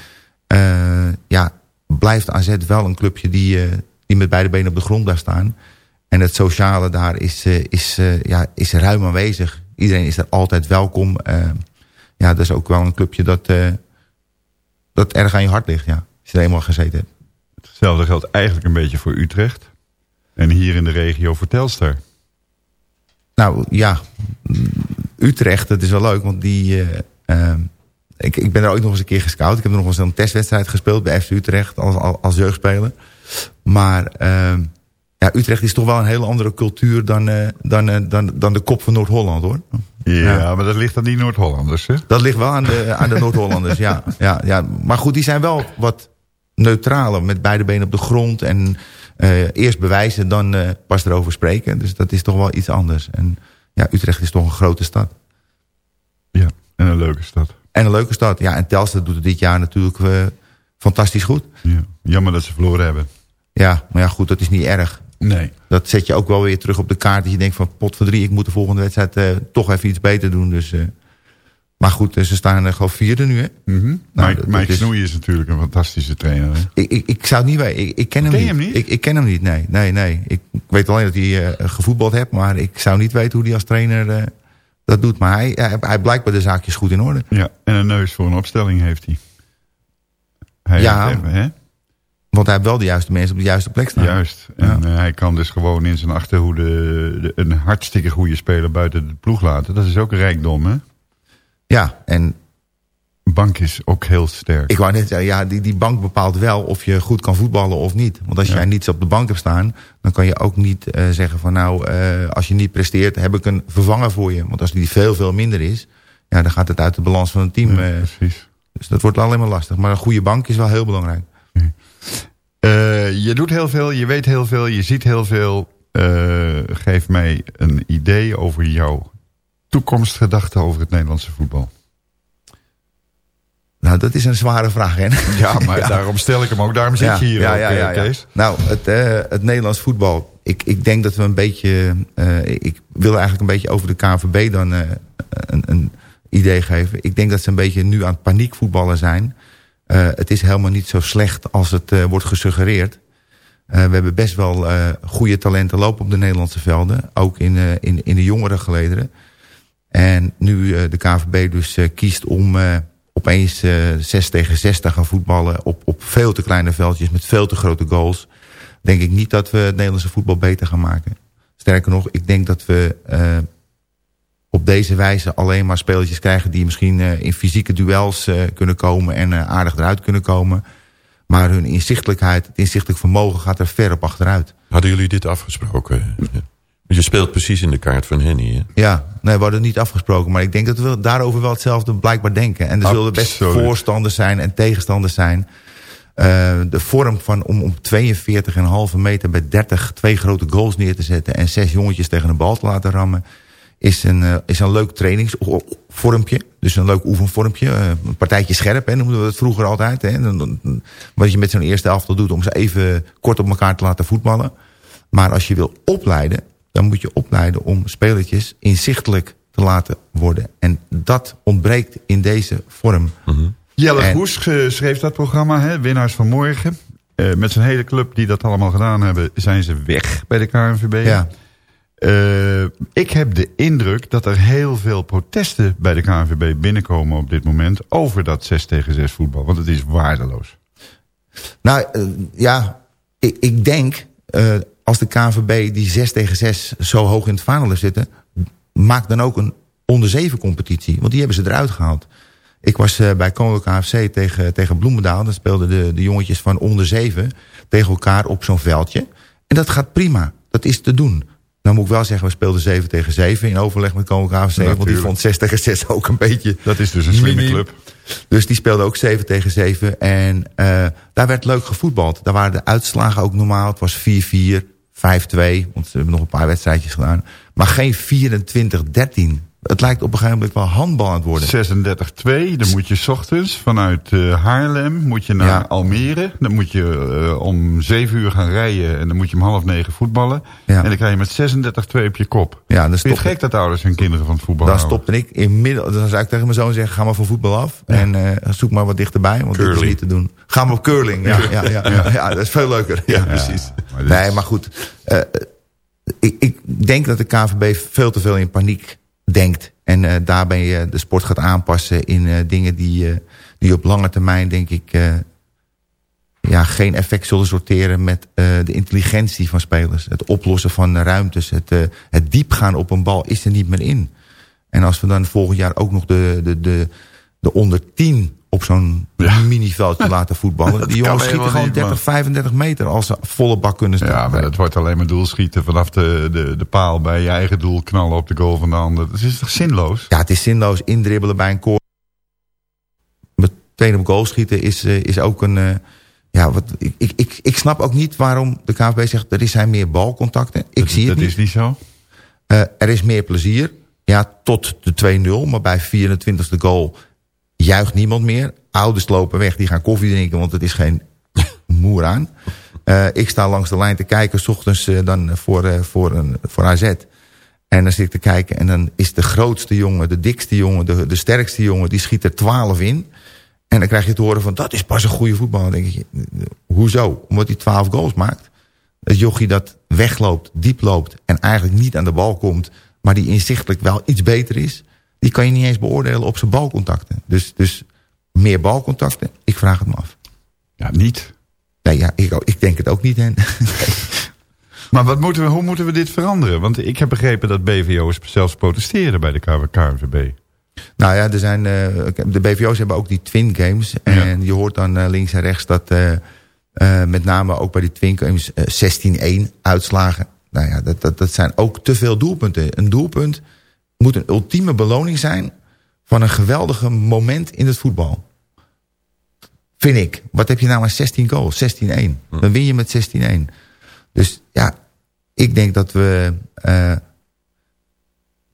ja, blijft AZ wel een clubje die, die met beide benen op de grond daar staan. En het sociale daar is, is, ja, is ruim aanwezig. Iedereen is er altijd welkom. Ja, dat is ook wel een clubje dat, eh, dat erg aan je hart ligt. Ja, als je er eenmaal gezeten hebt. Hetzelfde geldt eigenlijk een beetje voor Utrecht. En hier in de regio voor Telstar. Nou ja, Utrecht, dat is wel leuk, want die eh, eh, ik, ik ben er ook nog eens een keer gescout. Ik heb nog eens een testwedstrijd gespeeld bij FC Utrecht als, als, als jeugdspeler. Maar ja, Utrecht is toch wel een hele andere cultuur dan, eh, dan, eh, dan, dan de kop van Noord-Holland hoor. Ja, maar dat ligt aan die Noord-Hollanders, hè? Dat ligt wel aan de, aan de Noord-Hollanders, ja, ja, ja. Maar goed, die zijn wel wat neutraler met beide benen op de grond. En eh, eerst bewijzen, dan pas erover spreken. Dus dat is toch wel iets anders. En ja, Utrecht is toch een grote stad. Ja, en een leuke stad. En een leuke stad. Ja, en Telstar doet het dit jaar natuurlijk fantastisch goed. Ja. Jammer dat ze verloren hebben. Ja, maar ja, goed, dat is niet erg. Nee. Dat zet je ook wel weer terug op de kaart. Dat je denkt van pot voor drie, ik moet de volgende wedstrijd eh, toch even iets beter doen. Dus, eh, maar goed, eh, ze staan er gewoon vierde nu. Hè? Mhm. Nou, Mike, is- Snoei is natuurlijk een fantastische trainer. Hè? Ik, ik, ik zou het niet weten. Ik, ik ken hem Ken niet. je hem niet? Ik, ik ken hem niet, nee. nee, nee. Ik, weet alleen dat hij gevoetbald heeft. Maar ik zou niet weten hoe hij als trainer dat doet. Maar hij, hij, hij blijkt bij de zaakjes goed in orde. Ja, en een neus voor een opstelling heeft hij. hij Ja. heeft hè? Want hij heeft wel de juiste mensen op de juiste plek staan. Juist. En eh, hij kan dus gewoon in zijn achterhoede de- een hartstikke goede speler buiten de ploeg laten. Dat is ook een rijkdom, hè? Ja, en Bank is ook heel sterk. ik wou net zeggen, ja, die, die bank bepaalt wel of je goed kan voetballen of niet. Want als Ja. jij niets op de bank hebt staan, dan kan je ook niet eh, zeggen van nou, eh, als je niet presteert, heb ik een vervanger voor je. Want als die veel, veel minder is, ja, dan gaat het uit de balans van het team. Ja, precies. dus dat wordt alleen maar lastig. Maar een goede bank is wel heel belangrijk. Eh, je doet heel veel, je weet heel veel, je ziet heel veel. Eh, geef mij een idee over jouw toekomstgedachten over het Nederlandse voetbal. Nou, dat is een zware vraag, hè? Ja, maar daarom stel ik hem ook. Daarom zit je hier ook, eh, Kees. Nou, het, het Nederlands voetbal. Ik, ik denk dat we een beetje... ik wil eigenlijk een beetje over de KNVB dan een, een idee geven. Ik denk dat ze een beetje nu aan het paniekvoetballen zijn. Eh, het is helemaal niet zo slecht als het eh, wordt gesuggereerd. Eh, we hebben best wel goede talenten lopen op de Nederlandse velden. Ook in, in, in de jongere gelederen. En nu de KVB dus kiest om opeens eh 6 tegen 6 te gaan voetballen... Op, op veel te kleine veldjes met veel te grote goals... denk ik niet dat we het Nederlandse voetbal beter gaan maken. Sterker nog, ik denk dat we op deze wijze alleen maar spelertjes krijgen... die misschien eh, in fysieke duels eh, kunnen komen en eh, aardig eruit kunnen komen... Maar hun inzichtelijkheid, het inzichtelijk vermogen gaat er ver op achteruit. Hadden jullie dit afgesproken? Je speelt precies in de kaart van Henny, hè? Ja, nee, we hadden het niet afgesproken. Maar ik denk dat we daarover wel hetzelfde blijkbaar denken. En er zullen best voorstanders zijn en tegenstanders zijn. De vorm van om op 42,5 meter bij 30 twee grote goals neer te zetten... en zes jongetjes tegen een bal te laten rammen... is een, eh, is een leuk trainingsvormpje. Dus een leuk oefenvormpje. Eh, een partijtje scherp, hè, noemden we het vroeger altijd. Hè. Wat je met zo'n eerste elftal doet om ze even kort op elkaar te laten voetballen. Maar als je wil opleiden, dan moet je opleiden om spelertjes inzichtelijk te laten worden. En dat ontbreekt in deze vorm. Jelle En- eh, schreef dat programma, hè, winnaars van morgen. Eh, met zijn hele club die dat allemaal gedaan hebben, zijn ze weg bij de KNVB. Ja. Eh, ik heb de indruk dat er heel veel protesten bij de KNVB binnenkomen op dit moment over dat 6 tegen 6 voetbal. Want het is waardeloos. Nou eh, ja, ik, ik denk eh, als de KNVB die 6 tegen 6 zo hoog in het vaandel zitten... maak dan ook een onder 7 competitie. Want die hebben ze eruit gehaald. Ik was bij Koninklijke AFC tegen, tegen Bloemendaal. Dan speelden de, de jongetjes van onder 7 tegen elkaar op zo'n veldje. En dat gaat prima. Dat is te doen. Nou moet ik wel zeggen, we speelden 7 tegen 7 in overleg met Koninklijke AFC. Want die vond 6 tegen 6 ook een beetje... Dat is dus een slimme club. Dus die speelde ook 7 tegen 7. En eh, daar werd leuk gevoetbald. Daar waren de uitslagen ook normaal. Het was 4-4, 5-2. Want ze hebben nog een paar wedstrijdjes gedaan. Maar geen 24-13. Het lijkt op een gegeven moment wel handbal aan het worden. 36-2, dan moet je 's ochtends vanuit eh, Haarlem moet je naar Ja. Almere. Dan moet je eh, om 7 uur gaan rijden en dan moet je om half negen voetballen. Ja. En dan krijg je met 36-2 op je kop. Ja, dan Vind je het gek dat ouders hun kinderen van het voetbal dan houden? stopte ik inmiddels. Dan zou ik tegen mijn zoon zeggen: ga maar van voetbal af. En eh, zoek maar wat dichterbij, want dit is Curling. niet te doen. Ga maar op curling. Ja, ja, ja, ja, ja, dat is veel leuker. Ja, precies. maar nee, maar goed. ik, ik denk dat de KVB veel te veel in paniek denkt. En eh, daarbij je de sport gaat aanpassen in eh, dingen die, eh, die op lange termijn, denk ik, eh, ja, geen effect zullen sorteren met eh, de intelligentie van spelers. Het oplossen van ruimtes, het, eh, het diep gaan op een bal is er niet meer in. En als we dan volgend jaar ook nog de, de, de, de onder 10 op zo'n miniveldje laten voetballen. Dat Die jongens schieten gewoon niet, 30, 35 meter als ze volle bak kunnen staan. Ja, maar dat wordt alleen maar doelschieten vanaf de, de, de paal bij je eigen doel knallen op de goal van de ander. Dat is toch zinloos? Ja, het is zinloos indribbelen bij een koor. Meteen op goal schieten is, eh, is ook een... eh, ja, wat, ik, ik, ik, ik snap ook niet waarom de KVB zegt... er zijn meer balcontacten. Ik zie het dat niet. is niet zo. Eh, er is meer plezier. Ja, tot de 2-0. Maar bij 24e goal juicht niemand meer. Ouders lopen weg, die gaan koffie drinken... want het is geen moer aan. Eh, ik sta langs de lijn te kijken... s ochtends eh, dan voor, eh, voor, een, voor AZ. En dan zit ik te kijken en dan is de grootste jongen... de dikste jongen, de, de sterkste jongen... die schiet er 12 in. En dan krijg je te horen van... dat is pas een goede voetballer. Dan denk je, hoezo? Omdat hij 12 goals maakt? Het jochie dat wegloopt, diep loopt... en eigenlijk niet aan de bal komt... maar die inzichtelijk wel iets beter is... die kan je niet eens beoordelen op zijn balcontacten. Dus, dus meer balcontacten, ik vraag het me af. Ja, niet. Nee, ja, ik, ik denk het ook niet, hè. Maar wat moeten we, hoe moeten we dit veranderen? Want ik heb begrepen dat BVO's zelfs protesteerden bij de KVB. Nou ja, er zijn, eh, de BVO's hebben ook die Twin Games. En je hoort dan eh, links en rechts dat eh, met name ook bij die Twin Games eh, 16-1 uitslagen. Nou ja, dat, dat, dat zijn ook te veel doelpunten. Een doelpunt moet een ultieme beloning zijn van een geweldige moment in het voetbal. Vind ik. Wat heb je nou aan 16 goals? 16-1. Dan win je met 16-1. Dus ja, ik denk dat we eh,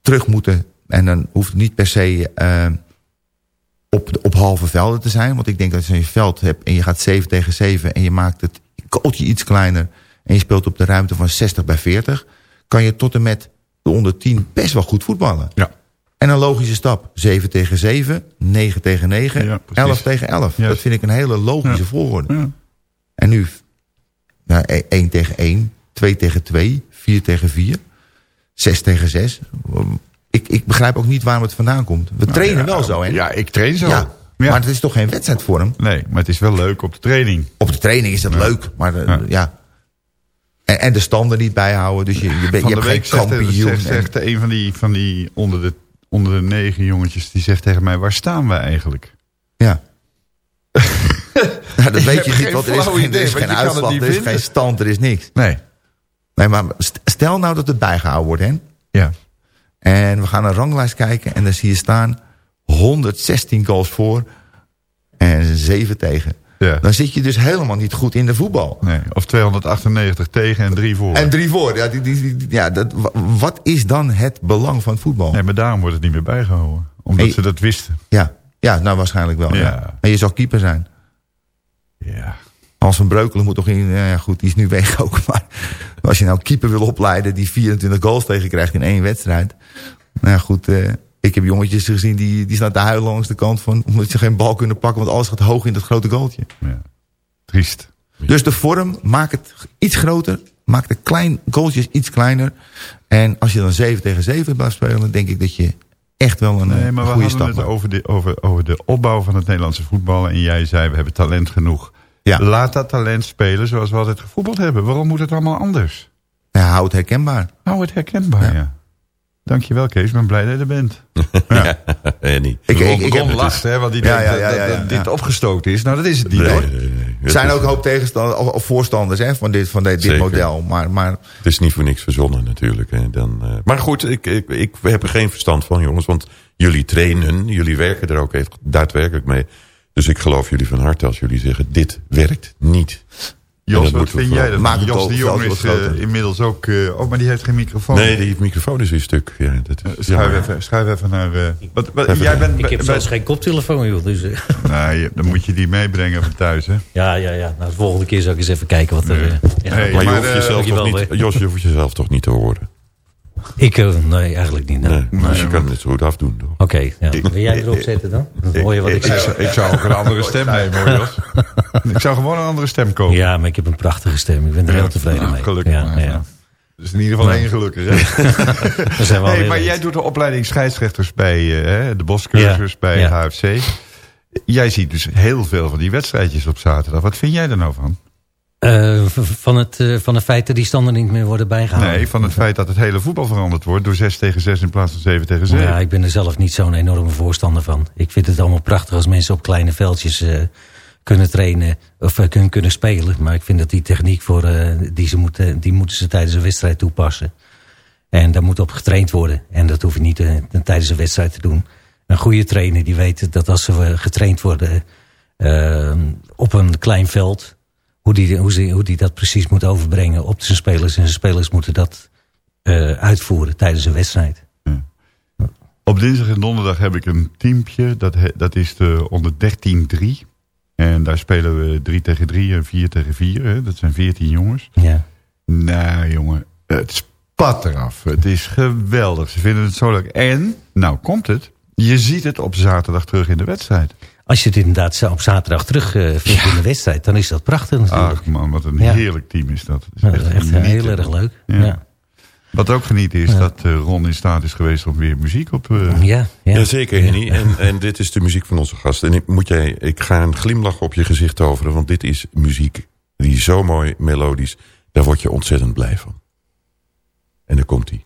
terug moeten. En dan hoeft het niet per se eh, op, op halve velden te zijn. Want ik denk dat als je een veld hebt en je gaat 7 tegen 7... en je maakt het kooltje iets kleiner... en je speelt op de ruimte van 60 bij 40... kan je tot en met de onder 10 best wel goed voetballen. Ja. En een logische stap. 7 tegen 7, 9 tegen 9, Ja, precies. 11 tegen 11. Juist. Dat vind ik een hele logische Ja. volgorde. Ja. En nu nou, 1 tegen 1, 2 tegen 2, 4 tegen 4, 6 tegen 6. Ik, ik begrijp ook niet waarom het vandaan komt. We trainen Nou ja, wel zo, hè? Ja, ik train zo. Maar het is toch geen wedstrijdvorm? Nee, maar het is wel leuk op de training. Op de training is dat leuk, maar de- ja. En, en de standen niet bijhouden, dus je, je, je hebt geen kampioen. zegt, zegt een van die, van die onder, de, onder de negen jongetjes... die zegt tegen mij, waar staan wij eigenlijk? Ja. Nou, dat weet je niet, want er is geen, er idee, is want geen uitslag, er is vinden. geen stand, er is niks. Nee. Nee, maar st- stel nou dat het bijgehouden wordt, hè? Ja. En we gaan een ranglijst kijken en dan zie je staan 116 goals voor en 7 tegen. Ja. Dan zit je dus helemaal niet goed in de voetbal. Nee, of 298 tegen en drie voor. En drie voor. Ja, die, die, die- ja, dat, wa- wat is dan het belang van voetbal? Nee, maar daarom wordt het niet meer bijgehouden. Omdat ze dat wisten. Ja, ja, nou waarschijnlijk wel. Ja. Ja. En je zou keeper zijn. Ja. Hans van Breukelen moet toch in... Ja, goed, die is nu weg ook. Maar als je nou keeper wil opleiden... die 24 goals tegen krijgt in één wedstrijd. Nou ja, goed. eh, ik heb jongetjes gezien die, die staan te huilen langs de kant van... omdat ze geen bal kunnen pakken... want alles gaat hoog in dat grote goaltje. ja. Triest. Dus de vorm, maak het iets groter. Maak de klein, goaltjes iets kleiner. En als je dan 7 tegen 7 blijft spelen... dan denk ik dat je echt wel een, Nee, een maar we goede hadden stap het over de, over, over de opbouw van het Nederlandse voetbal. En jij zei, we hebben talent genoeg. Ja. Laat dat talent spelen zoals we altijd gevoetbald hebben. Waarom moet het allemaal anders? Ja, hou het herkenbaar. Hou het herkenbaar, ja. Dankjewel Kees, ik ben blij dat je er bent. Ja, eh, niet. Ik, ik, ik heb lacht, dus- hè, want die Ja, denkt ja, ja, dat- ja, dat, ja, dit ja. opgestoken is. Nou, dat is het niet Nee, hoor. nee, nee, nee. Er zijn ook een hoop tegenstanders of, of voorstanders hè, van dit, van dit, dit model. Maar, maar Het is niet voor niks verzonnen natuurlijk. Hè. Dan, eh, maar goed, ik, ik, ik heb er geen verstand van jongens. Want jullie trainen, jullie werken er ook echt daadwerkelijk mee. Dus ik geloof jullie van harte als jullie zeggen... dit werkt niet. Jos, dat wat vind jij? Maak het Jos de Jong is eh, inmiddels ook... eh, oh, maar die heeft geen microfoon. Nee, die microfoon is weer stuk. Ja, dat is, Schuif, ja. even, schuif even naar... eh, wat, wat, Even- jij bent, Ik heb bij- zelfs geen koptelefoon, joh. Dus, eh, Nou, je- dan moet je die meebrengen van thuis, hè? ja, ja, ja. Nou, de volgende keer zal ik eens even kijken wat er... Nee. eh, ja. Nee, Maar, maar, je hoeft eh, jezelf toch dankjewel, niet. Jos, je hoeft jezelf toch niet te horen? Ik, eh, nee, eigenlijk niet. Nee. Nee, dus je kan het zo goed afdoen. Toch? Oké, ja. wil jij erop zetten dan? Dan hoor je wat ik ik, zeg. zou- ik zou ook een andere stem nemen, hoor, Jos. Ik zou gewoon een andere stem kopen. Ja, maar ik heb een prachtige stem. Ik ben er heel tevreden Nou, mee. Gelukkig ja, maar. ja. Dus in ieder geval Nee. één gelukkig, hè? Daar zijn we Hey, maar jij doet de opleiding scheidsrechters bij eh, hè, de Boscursus, Ja, bij ja. HFC. Jij ziet dus heel veel van die wedstrijdjes op zaterdag. Wat vind jij er nou van? Eh, van, het, eh, van het feit dat die standen niet meer worden bijgehouden. Nee, van het feit dat het hele voetbal veranderd wordt... door 6 tegen 6 in plaats van 7 tegen 7. Ja, ik ben er zelf niet zo'n enorme voorstander van. Ik vind het allemaal prachtig als mensen op kleine veldjes eh, kunnen trainen of kunnen, kunnen spelen. Maar ik vind dat die techniek voor, die, ze moeten, die moeten ze tijdens een wedstrijd toepassen. En daar moet op getraind worden. En dat hoef je niet tijdens een wedstrijd te doen. Een goede trainer die weet dat als ze getraind worden op een klein veld... Hoe die, hoe, ze, hoe die dat precies moet overbrengen op zijn spelers. En zijn spelers moeten dat eh, uitvoeren tijdens een wedstrijd. Op dinsdag en donderdag heb ik een teampje. Dat, he- dat is de onder 13-3. En daar spelen we 3 tegen 3 en 4 tegen 4. Hè. Dat zijn 14 jongens. Ja. Nou jongen, het spat eraf. Het is geweldig. Ze vinden het zo leuk. En, nou komt het. Je ziet het op zaterdag terug in de wedstrijd. Als je het inderdaad op zaterdag terug eh, vindt in de wedstrijd, dan is dat prachtig natuurlijk. Ach man, wat een Ja. heerlijk team is dat. Het is Ja, dat is echt, heel erg leuk. Ja. Ja. Wat ook genieten is Ja. dat eh, Ron in staat is geweest om weer muziek op... eh, Ja, ja. Jazeker, Henny. En, en dit is de muziek van onze gast. En ik, moet jij, ik ga een glimlach op je gezicht toveren, want dit is muziek die is zo mooi melodisch. Daar word je ontzettend blij van. En daar komt hij.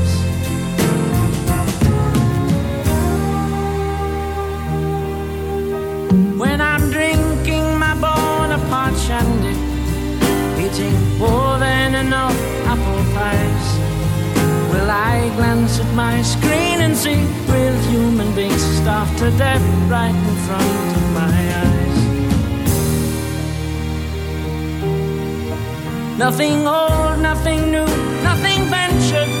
More than enough apple pies, will I glance at my screen and see real human beings starved to death right in front of my eyes? Nothing old, nothing new, nothing ventured,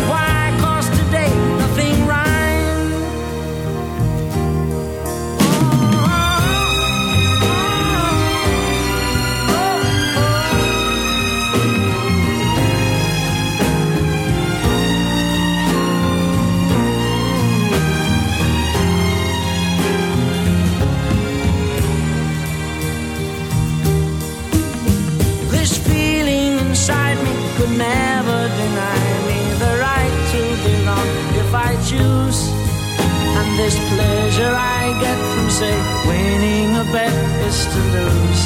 could never deny me the right to belong if I choose. And this pleasure I get from, say, winning a bet is to lose.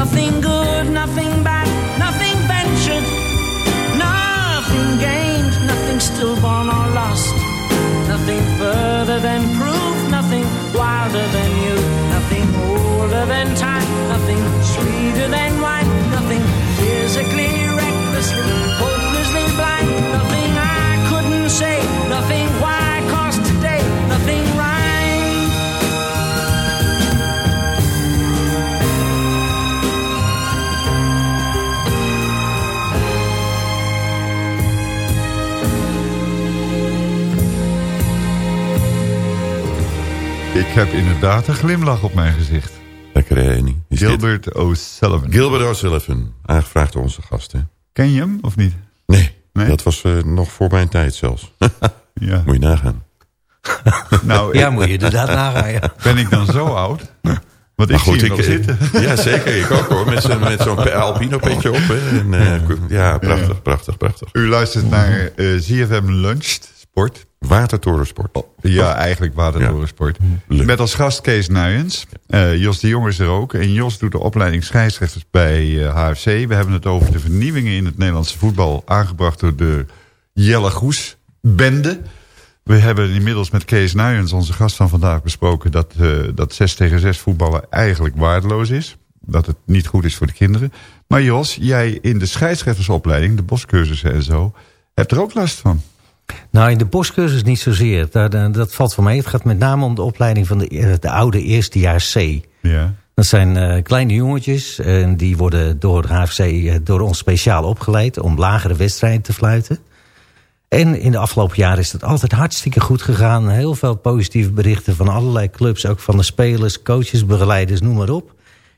Nothing good, nothing bad, nothing ventured, nothing gained, nothing stillborn or lost. Nothing further than proof, nothing wilder than you, older than time, nothing sweeter than wine, nothing physically, recklessly, hopelessly blind, nothing I couldn't say, nothing why, cause today, nothing rhyme. Ik heb inderdaad een glimlach op mijn gezicht. Gilbert O'Sullivan. Gilbert O'Sullivan, aangevraagd door onze gasten. Ken je hem of niet? Nee, Nee? dat was eh, nog voor mijn tijd zelfs. Ja. Moet je nagaan. Nou, Ja, moet je inderdaad nagaan. Ja. Ben ik dan zo oud? Want Maar ik goed, zie ik, wel zitten. Ja, zeker. Ik ook hoor. Met zo'n pe- albino petje op. Hè. En, eh, ja, prachtig, prachtig, prachtig. U luistert naar eh ZFM Luncht Sport. Watertorensport. Ja, eigenlijk Watertorensport. Met als gast Kees Nuyens. Eh, Jos de Jong is er ook. En Jos doet de opleiding scheidsrechters bij eh, HFC. We hebben het over de vernieuwingen in het Nederlandse voetbal... aangebracht door de Jelle Goes bende. We hebben inmiddels met Kees Nuyens, onze gast van vandaag, besproken... dat, eh, dat 6 tegen 6 voetballen eigenlijk waardeloos is. Dat het niet goed is voor de kinderen. Maar Jos, jij in de scheidsrechtersopleiding... de boscursussen en zo, hebt er ook last van. Nou, in de boscursus niet zozeer. Daar- dat valt voor mij. Het gaat met name om de opleiding van de, eh, de oude eerstejaars C. Ja. Dat zijn eh, kleine jongetjes. En die worden door HFC eh, door ons speciaal opgeleid... om lagere wedstrijden te fluiten. En in de afgelopen jaren is dat altijd hartstikke goed gegaan. Heel veel positieve berichten van allerlei clubs. Ook van de spelers, coaches, begeleiders, noem maar op.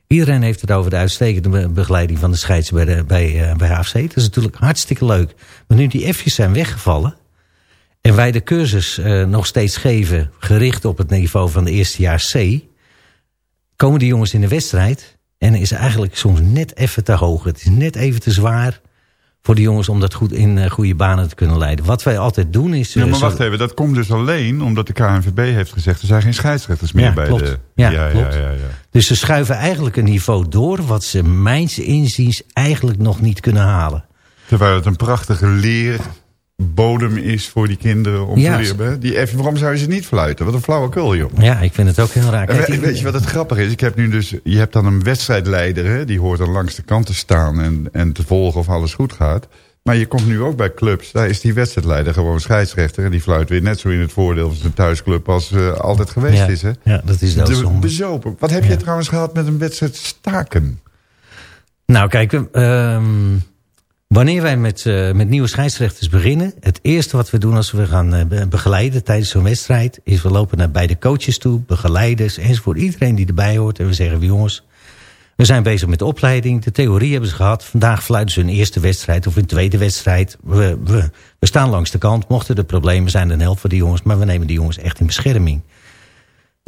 Iedereen heeft het over de uitstekende be- begeleiding van de scheids bij, de, bij, eh, bij HFC. Dat is natuurlijk hartstikke leuk. Maar nu die F'jes zijn weggevallen... en wij de cursus eh, nog steeds geven... gericht op het niveau van de eerstejaars C... komen die jongens in de wedstrijd... en is eigenlijk soms net even te hoog. Het is net even te zwaar voor de jongens... om dat goed in eh, goede banen te kunnen leiden. Wat wij altijd doen is... Ja, eh, maar zo- wacht even, dat komt dus alleen omdat de KNVB heeft gezegd... er zijn geen scheidsrechters meer Ja, bij klopt. de... Ja, klopt. Ja, ja, ja. Dus ze schuiven eigenlijk een niveau door... wat ze mijns inziens eigenlijk nog niet kunnen halen. Terwijl het een prachtige leerbodem is voor die kinderen om Ja. te leren. Die, even, waarom zou je ze niet fluiten? Wat een flauwekul, joh. Ja, ik vind het ook heel raar. Kijk, we- weet je wat het grappige is? Ik heb nu dus, je hebt dan een wedstrijdleider, hè? die hoort dan langs de kant te staan en, en te volgen of alles goed gaat. Maar je komt nu ook bij clubs, daar is die wedstrijdleider gewoon scheidsrechter. En die fluit weer net zo in het voordeel van zijn thuisclub als eh, altijd geweest Ja, is. Hè? ja, dat is De- doodzonde. Bezopen. Wat heb je trouwens gehad met een wedstrijd staken? Nou, kijk, ehm, wanneer wij met, eh, met nieuwe scheidsrechters beginnen... het eerste wat we doen als we gaan eh, be- begeleiden tijdens zo'n wedstrijd... is we lopen naar bij de coaches toe, begeleiders enzovoort. Iedereen die erbij hoort en we zeggen, jongens... we zijn bezig met de opleiding, de theorie hebben ze gehad. Vandaag fluiten ze hun eerste wedstrijd of hun tweede wedstrijd. We, we, we staan langs de kant, mochten er problemen zijn... dan helpen we die jongens, maar we nemen die jongens echt in bescherming.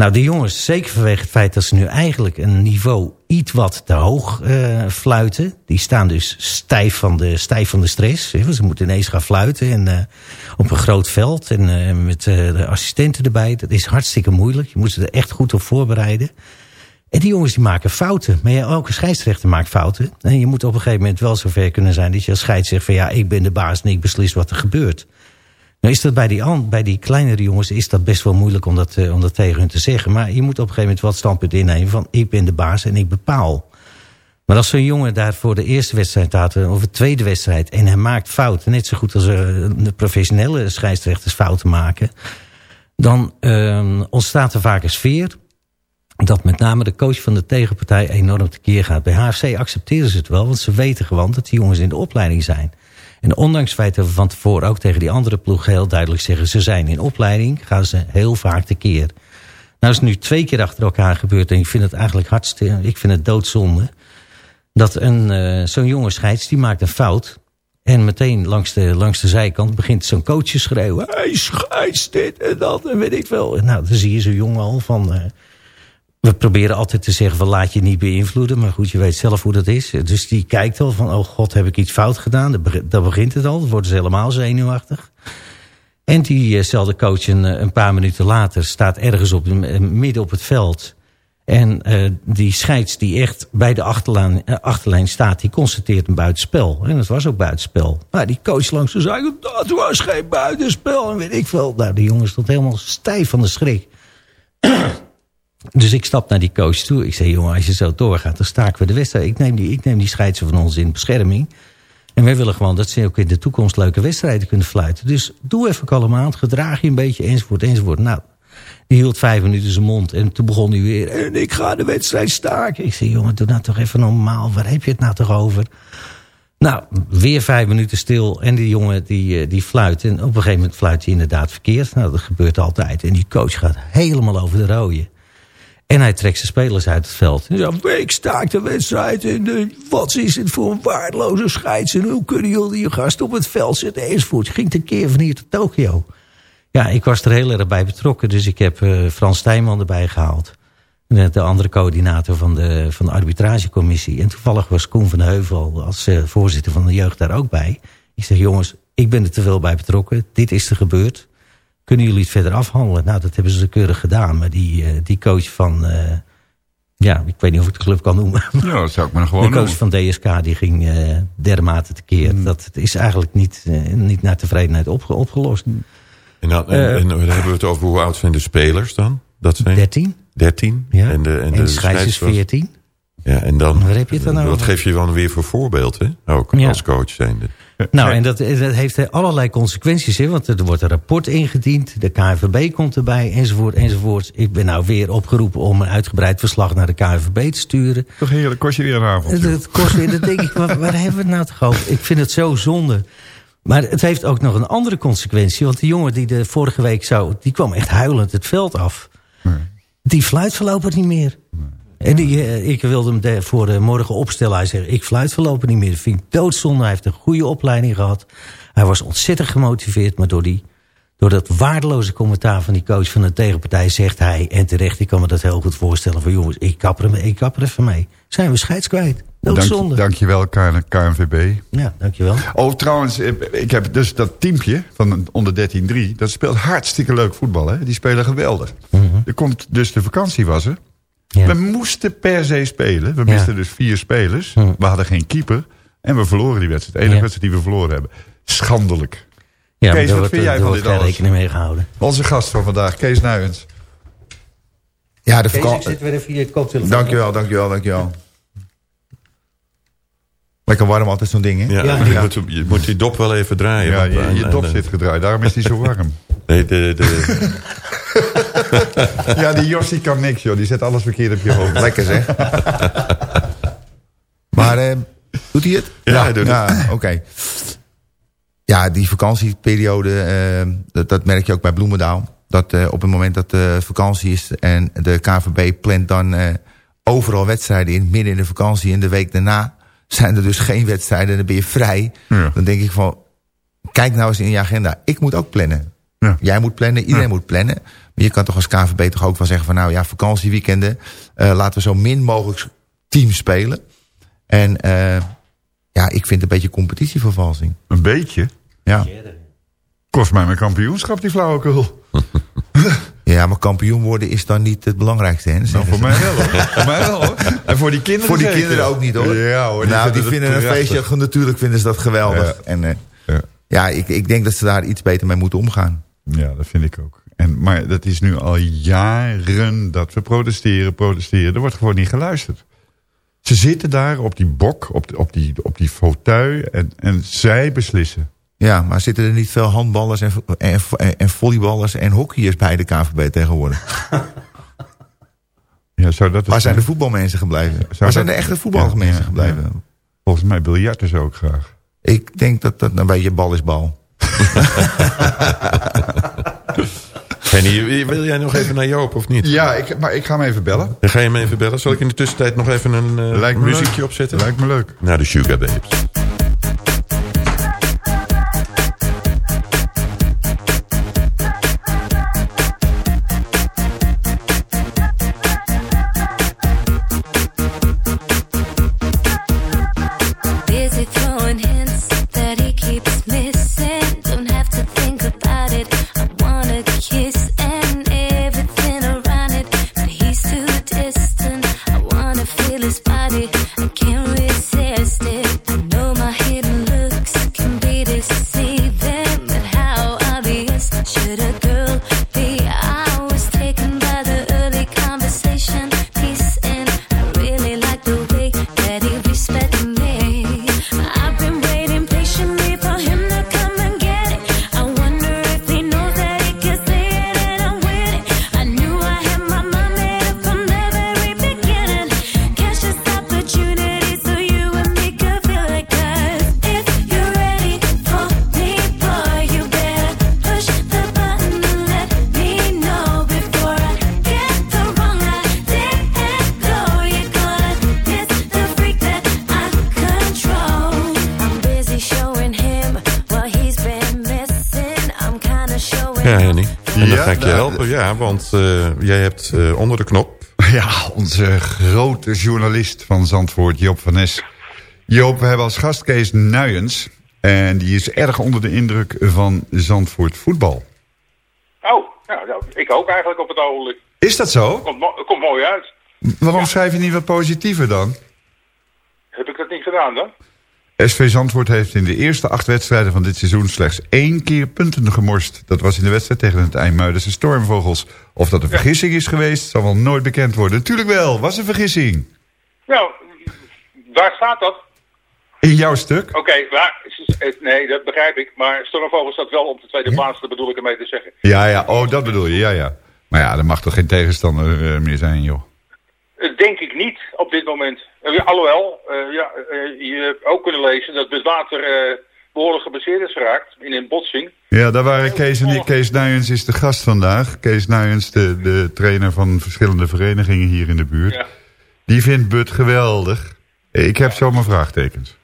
Nou, die jongens, zeker vanwege het feit dat ze nu eigenlijk een niveau iets wat te hoog eh, fluiten. Die staan dus stijf van de, stijf van de stress. Ze moeten ineens gaan fluiten en, eh, op een groot veld en eh, met de assistenten erbij. Dat is hartstikke moeilijk. Je moet ze er echt goed op voorbereiden. En die jongens die maken fouten. Maar ja, elke scheidsrechter maakt fouten. En je moet op een gegeven moment wel zover kunnen zijn... dat je als scheids zegt van ja, ik ben de baas en ik beslis wat er gebeurt. Nou is dat bij die, bij die kleinere jongens is dat best wel moeilijk om dat, eh, om dat tegen hun te zeggen. Maar je moet op een gegeven moment wat standpunt innemen van ik ben de baas en ik bepaal. Maar als zo'n jongen daar voor de eerste wedstrijd staat of de tweede wedstrijd en hij maakt fouten, net zo goed als eh, de professionele scheidsrechters fouten maken, dan eh, ontstaat er vaak een sfeer dat met name de coach van de tegenpartij enorm tekeer gaat. Bij HFC accepteren ze het wel, want ze weten gewoon dat die jongens in de opleiding zijn. En ondanks het feit dat we van tevoren ook tegen die andere ploeg heel duidelijk zeggen... ze zijn in opleiding, gaan ze heel vaak tekeer. Nou is het nu twee keer achter elkaar gebeurd en ik vind het eigenlijk hartstikke... ik vind het doodzonde dat eh, zo'n jonge scheids, die maakt een fout... en meteen langs de, langs de zijkant begint zo'n coach te schreeuwen... hey, scheids dit en dat en weet ik veel. En nou, dan zie je zo'n jongen al van... eh, we proberen altijd te zeggen van laat je niet beïnvloeden. Maar goed, je weet zelf hoe dat is. Dus die kijkt al van, oh god, heb ik iets fout gedaan? Dat begint het al. Dan worden ze helemaal zenuwachtig. En diezelfde coach een, eh, een paar minuten later staat ergens op, eh, midden op het veld. En eh, die scheids die echt bij de achterlijn, eh, achterlijn staat, die constateert een buitenspel. En dat was ook buitenspel. Maar die coach langs de zijkant, dat was geen buitenspel. En weet ik veel. Nou, die jongen stond helemaal stijf van de schrik. Dus ik stap naar die coach toe. Ik zeg, jongen, als je zo doorgaat, dan staken we de wedstrijd. Ik neem die, ik neem die scheidsen van ons in bescherming. En wij willen gewoon dat ze ook in de toekomst leuke wedstrijden kunnen fluiten. Dus doe even kalm aan, gedraag je een beetje, enzovoort, enzovoort. Nou, die hield vijf minuten zijn mond. En toen begon hij weer, en ik ga de wedstrijd staken. Ik zeg, jongen, doe nou toch even normaal. Waar heb je het nou toch over? Nou, weer vijf minuten stil. En die jongen die, eh, die fluit. En op een gegeven moment fluit hij inderdaad verkeerd. Nou, dat gebeurt altijd. En die coach gaat helemaal over de rode. En hij trekt zijn spelers uit het veld. En zegt, ik staak de wedstrijd. En eh, wat is het voor een waardeloze scheids? En hoe kunnen jullie je gast op het veld zetten? Enzovoort. Ging een keer van hier tot Tokio. Ja, ik was er heel erg bij betrokken. Dus ik heb eh, Frans Stijnman erbij gehaald. de, de andere coördinator van de, van de arbitragecommissie. En toevallig was Koen van Heuvel als eh, voorzitter van de jeugd daar ook bij. Ik zeg, jongens, ik ben er te veel bij betrokken. Dit is er gebeurd. Kunnen jullie het verder afhandelen? Nou, dat hebben ze keurig gedaan. Maar die, eh, die coach van... eh, ja, ik weet niet of ik de club kan noemen. Ja, dat zou ik maar gewoon de coach van DSK die ging eh dermate tekeer. Dat is eigenlijk niet, niet naar tevredenheid opge- opgelost. En dan, en, en dan hebben we het over hoe oud zijn de spelers dan? Dat zijn 13. 13. Ja. En de, en En de de scheids is scheids was- 14. Ja, en dan, Waar heb je het dan wat over? geef je dan weer voor voorbeeld, hè? Ook Ja. als coach zijnde. Nou, en dat, dat heeft allerlei consequenties. Hè? Want er wordt een rapport ingediend. De KNVB komt erbij, enzovoort, enzovoort. Ik ben nou weer opgeroepen om een uitgebreid verslag naar de KNVB te sturen. Toch heerlijk, kost je weer een avond. Het, het kost weer, dan denk ik, waar, waar hebben we het nou toch over? Ik vind het zo zonde. Maar het heeft ook nog een andere consequentie. Want de jongen die de vorige week zou... die kwam echt huilend het veld af. Die fluit voorlopig niet meer. En die, eh, ik wilde hem de- voor eh, morgen opstellen. Hij zegt, ik fluit voorlopig niet meer. Dat vind ik doodzonde. Hij heeft een goede opleiding gehad. Hij was ontzettend gemotiveerd. Maar door, die, door dat waardeloze commentaar van die coach van de tegenpartij... zegt hij, en terecht, ik kan me dat heel goed voorstellen... van jongens, ik kap er, ik kap er even mee. Zijn we scheids kwijt. Doodzonde. Dank, dankjewel, KN KNVB. Ja, dankjewel. Oh, trouwens, eh, ik heb dus dat teampje van onder 13-3... dat speelt hartstikke leuk voetbal, hè? Die spelen geweldig. Er komt dus de vakantie was er. We moesten per se spelen. We Ja. misten dus vier spelers. We hadden geen keeper. En we verloren die wedstrijd. De enige Ja. wedstrijd die we verloren hebben. Schandelijk. Ja, Kees, wat wordt- vind jij van dit alles? rekening mee gehouden. Onze gast van vandaag, Kees Nuyens. Ja, de Kees, ik zit weer even via het koptelefoon. Dankjewel, dankjewel, dankjewel. Lekker warm altijd zo'n ding, hè? Ja, je, Moet, je moet die dop wel even draaien. Ja, want je, je aan dop de- zit gedraaid. Daarom is die zo warm. Nee, de, de, ja, die Jos die kan niks, joh. Die zet alles verkeerd op je hoofd. Lekker, zeg. Maar eh, doet hij het? Ja, hij doet ja, Oké. Ja, die vakantieperiode, eh, dat, dat merk je ook bij Bloemendaal. Dat eh, op het moment dat de vakantie is en de KVB plant dan eh, overal wedstrijden in, midden in de vakantie en de week daarna zijn er dus geen wedstrijden en dan ben je vrij. Ja. Dan denk ik van, kijk nou eens in je agenda. Ik moet ook plannen. Ja. Jij moet plannen, iedereen moet plannen. Maar je kan toch als KVB toch ook wel zeggen van... nou ja, vakantieweekenden, eh, laten we zo min mogelijk teams spelen. En eh, ja, ik vind het een beetje competitievervalsing. Een beetje? Ja. Kost mij mijn kampioenschap, die flauwekul. ja, maar kampioen worden is dan niet het belangrijkste. Hè? Nou, voor ze. mij wel hoor. Voor mij wel hoor. En voor die kinderen Voor die kinderen ook niet hoor. Ja hoor. nou, die het vinden een feestje, natuurlijk vinden ze dat geweldig. Ja. En eh, Ja. ja, ik, ik denk dat ze daar iets beter mee moeten omgaan. Ja, dat vind ik ook. En, maar dat is nu al jaren dat we protesteren, protesteren. Er wordt gewoon niet geluisterd. Ze zitten daar op die bok, op, de- op, die, op die fauteuil en, en zij beslissen. Ja, maar zitten er niet veel handballers en, en, en, volleyballers en hockeyers bij de KVB tegenwoordig? Ja, zou dat Waar zijn de voetbalmensen gebleven? Waar zijn de echte voetbalmensen Ja, ja, gebleven? ja. Volgens mij biljarten ze ook graag. Ik denk dat dat een beetje bal is bal. Henny, wil jij nog even naar Joop of niet? Ja, ik, maar ik ga hem even bellen. Dan ga je hem even bellen. Zal ik in de tussentijd nog even een eh, Lijkt me muziekje leuk. opzetten? Lijkt me leuk. Naar de Sugar Babes. Grote journalist van Zandvoort, Joop van Nes. Joop, we hebben als gast Kees Nuyens. En die is erg onder de indruk van Zandvoort voetbal. Oh, nou, nou, ik ook eigenlijk op het ogenblik. Is dat zo? Komt, komt mooi uit. Waarom schrijf je niet wat positiever dan? Heb ik dat niet gedaan dan? SV Zandvoort heeft in de eerste acht wedstrijden van dit seizoen slechts één keer punten gemorst. Dat was in de wedstrijd tegen het IJmuidense Stormvogels. Of dat een vergissing is geweest, zal wel nooit bekend worden. Natuurlijk wel, was een vergissing. Nou, waar staat dat? In jouw stuk? Oké, waar? eh, Nee, dat begrijp ik. Maar Stormvogel staat wel op de tweede plaats, dat bedoel ik ermee te zeggen. Ja, ja, oh, dat bedoel je, ja, ja. Maar ja, er mag toch geen tegenstander eh, meer zijn, joh. Eh, Denk ik niet op dit moment. Eh, alhoewel, eh, ja, je hebt ook kunnen lezen dat het water eh, behoorlijk geblesseerd is geraakt in een botsing. Ja, daar waren Kees en ik. Kees Nuyens is de gast vandaag. Kees Nuyens, de, de trainer van verschillende verenigingen hier in de buurt. Ja. Die vindt Bud geweldig. Ik heb zomaar vraagtekens.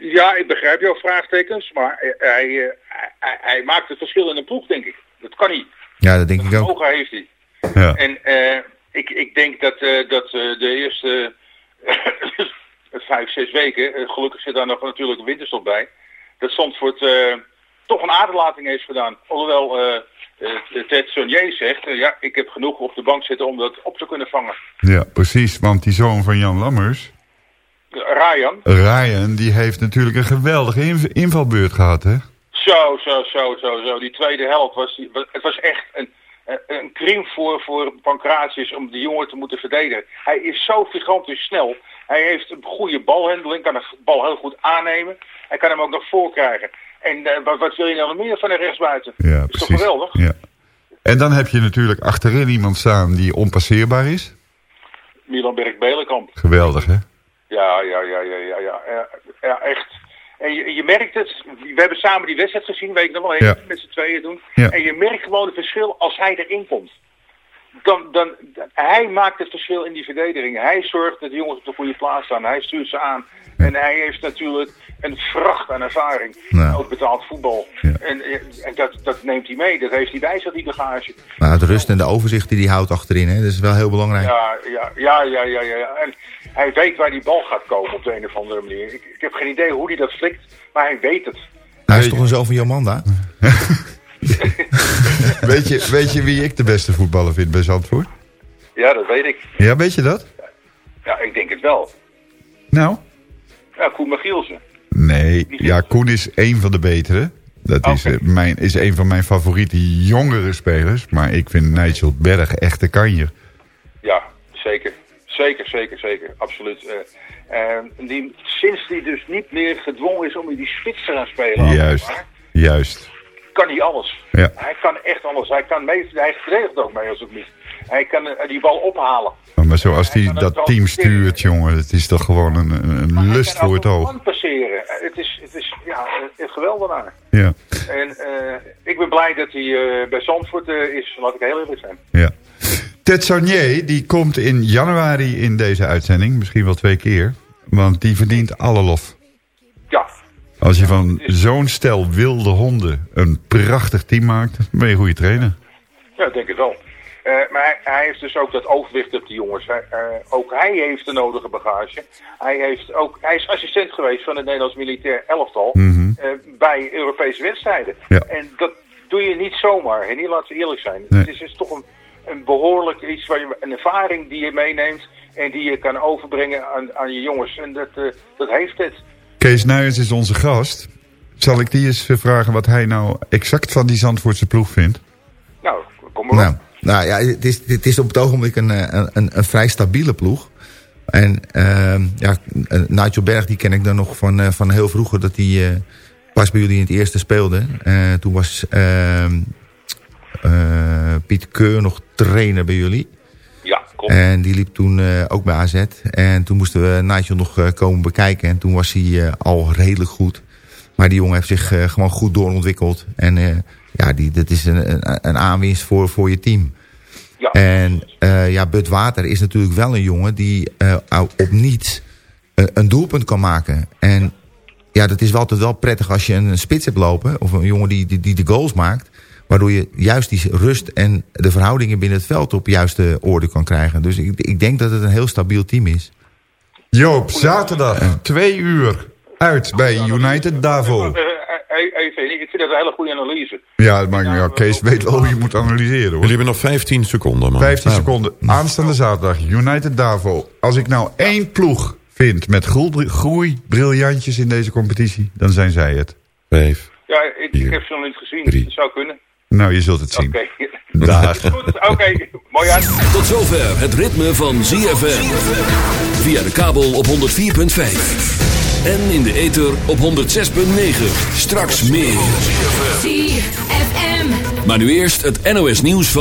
Ja, ik begrijp jouw vraagtekens, maar hij, hij, hij maakt het verschil in een ploeg, denk ik. Dat kan hij. Ja, dat denk ik ook. Heeft hij. Ja. En eh, ik, ik denk dat, eh, dat eh, de eerste vijf, zes weken, eh, gelukkig zit daar nog natuurlijk een winterstop bij, dat Zandvoort eh toch een aderlating heeft gedaan. Alhoewel eh eh, Ted Sonier zegt, eh, ja, ik heb genoeg op de bank zitten om dat op te kunnen vangen. Ja, precies. Want die zoon van Jan Lammers, Ryan, Ryan, die heeft natuurlijk een geweldige inv- invalbeurt gehad, hè? Zo, zo, zo, zo, zo. Die tweede helft was, die- het was echt een, een- een krim voor, voor Pancratius om die jongen te moeten verdedigen. Hij is zo gigantisch snel. Hij heeft een goede balhandeling, kan de bal heel goed aannemen. Hij kan hem ook nog voorkrijgen. En eh, wat, wat wil je nou nog meer van een rechtsbuiten? Ja, is toch precies. geweldig? Ja. En dan heb je natuurlijk achterin iemand staan die onpasseerbaar is. Milan Berg-Belenkamp. Geweldig, hè? Ja, ja, ja, ja, ja, ja, ja, echt. En je, je merkt het, we hebben samen die wedstrijd gezien, weet ik nog wel even, Ja. met z'n tweeën doen. Ja. En je merkt gewoon het verschil als hij erin komt. Dan, dan, hij maakt het verschil in die verdediging. Hij zorgt dat de jongens op de goede plaats staan. Hij stuurt ze aan. En hij heeft natuurlijk een vracht aan ervaring. Nou. Ook betaald voetbal. En, en dat, dat neemt hij mee. Dat heeft hij bij zich, die bagage. Maar het rust en de overzicht die hij houdt achterin, hè, dat is wel heel belangrijk. Ja, ja, ja, ja, ja, ja. ja. En hij weet waar die bal gaat komen op de een of andere manier. Ik, ik heb geen idee hoe hij dat flikt, maar hij weet het. Hij is toch een zoon van Jomanda? weet, je, weet je wie ik de beste voetballer vind bij Zandvoort? Ja, dat weet ik. Ja, weet je dat? Ja, ik denk het wel. Nou? Ja, Koen Magielsen. Nee, ja, Koen is één van de betere. Dat is, eh, mijn, is een van mijn favoriete jongere spelers. Maar ik vind Nigel Berg echt de kanje. Ja, zeker. Zeker, zeker, zeker. Absoluut. Eh, en die, sinds hij dus niet meer gedwongen is om in die spits te gaan spelen, Juist, juist. kan hij alles. Ja. Hij kan echt alles. Hij kan mee, hij verdedigt ook mee als het niet. Hij kan eh, die bal ophalen. Maar zoals hij dat team stuurt, jongen, het is toch gewoon een, een, lust voor het oog. Passeren. Eh, Het is, het is ja, een geweldenaar. Ja, En ik ben blij dat hij bij Zandvoort is, laat ik heel eerlijk zijn. ja. Ted Sarnier, die komt in januari in deze uitzending. Misschien wel twee keer. Want die verdient alle lof. Ja. Als je van zo'n stel wilde honden een prachtig team maakt, ben je een goede trainer. Ja, ik denk het wel. Eh, maar hij, hij heeft dus ook dat overwicht op die jongens. Hij, eh, ook hij heeft de nodige bagage. Hij, heeft ook, hij is assistent geweest van het Nederlands militair elftal Mhm. eh, bij Europese wedstrijden. Ja. En dat doe je niet zomaar. En hier laten we eerlijk zijn. Nee. Het is, is toch een, een behoorlijk iets waar je, een ervaring die je meeneemt en die je kan overbrengen aan, aan je jongens. En dat, eh, dat heeft het. Kees Nuyens is onze gast. Zal ik die eens vragen wat hij nou exact van die Zandvoortse ploeg vindt? Nou, kom maar Nou, op. nou ja, het is, het is op het ogenblik een, eh, een, een, een vrij stabiele ploeg. En ehm, ja, eh, Nigel Berg, die ken ik dan nog van, eh, van heel vroeger... dat hij eh, pas bij jullie in het eerste speelde. Eh, toen was ehm, eh, Piet Keur nog trainer bij jullie. Ja, klopt. En die liep toen eh, ook bij AZ. En toen moesten we Nigel nog eh, komen bekijken. En toen was hij eh, al redelijk goed. Maar die jongen heeft zich eh, gewoon goed doorontwikkeld. En eh, ja, die, dat is een, een, een aanwinst voor, voor je team. Ja. En eh, ja, Bud Water is natuurlijk wel een jongen die eh, op niets eh, een doelpunt kan maken. En ja, dat is wel altijd wel prettig als je een spits hebt lopen. Of een jongen die, die, die de goals maakt. Waardoor je juist die rust en de verhoudingen binnen het veld op juiste orde kan krijgen. Dus ik, ik denk dat het een heel stabiel team is. Joop, zaterdag, twee uur, uit bij United Davo. Eh, eh, Even, ik vind dat een hele goede analyse. Ja, maar ja, Kees weet wel hoe je moet analyseren hoor. Jullie hebben nog 15 seconden, man. 15 Nou, seconden. Aanstaande zaterdag, United Davo. Als ik nou één ploeg vind met groei- groeibriljantjes in deze competitie, dan zijn zij het. Vijf. Ja, ik, ik heb ze nog niet gezien. Dat zou kunnen. Nou, je zult het zien. Oké. Goed, oké. Mooi aan. Tot zover het ritme van ZFM. Via de kabel op 104.5. En in de ether op 106.9. Straks meer. ZFM. Maar nu eerst het NOS nieuws van...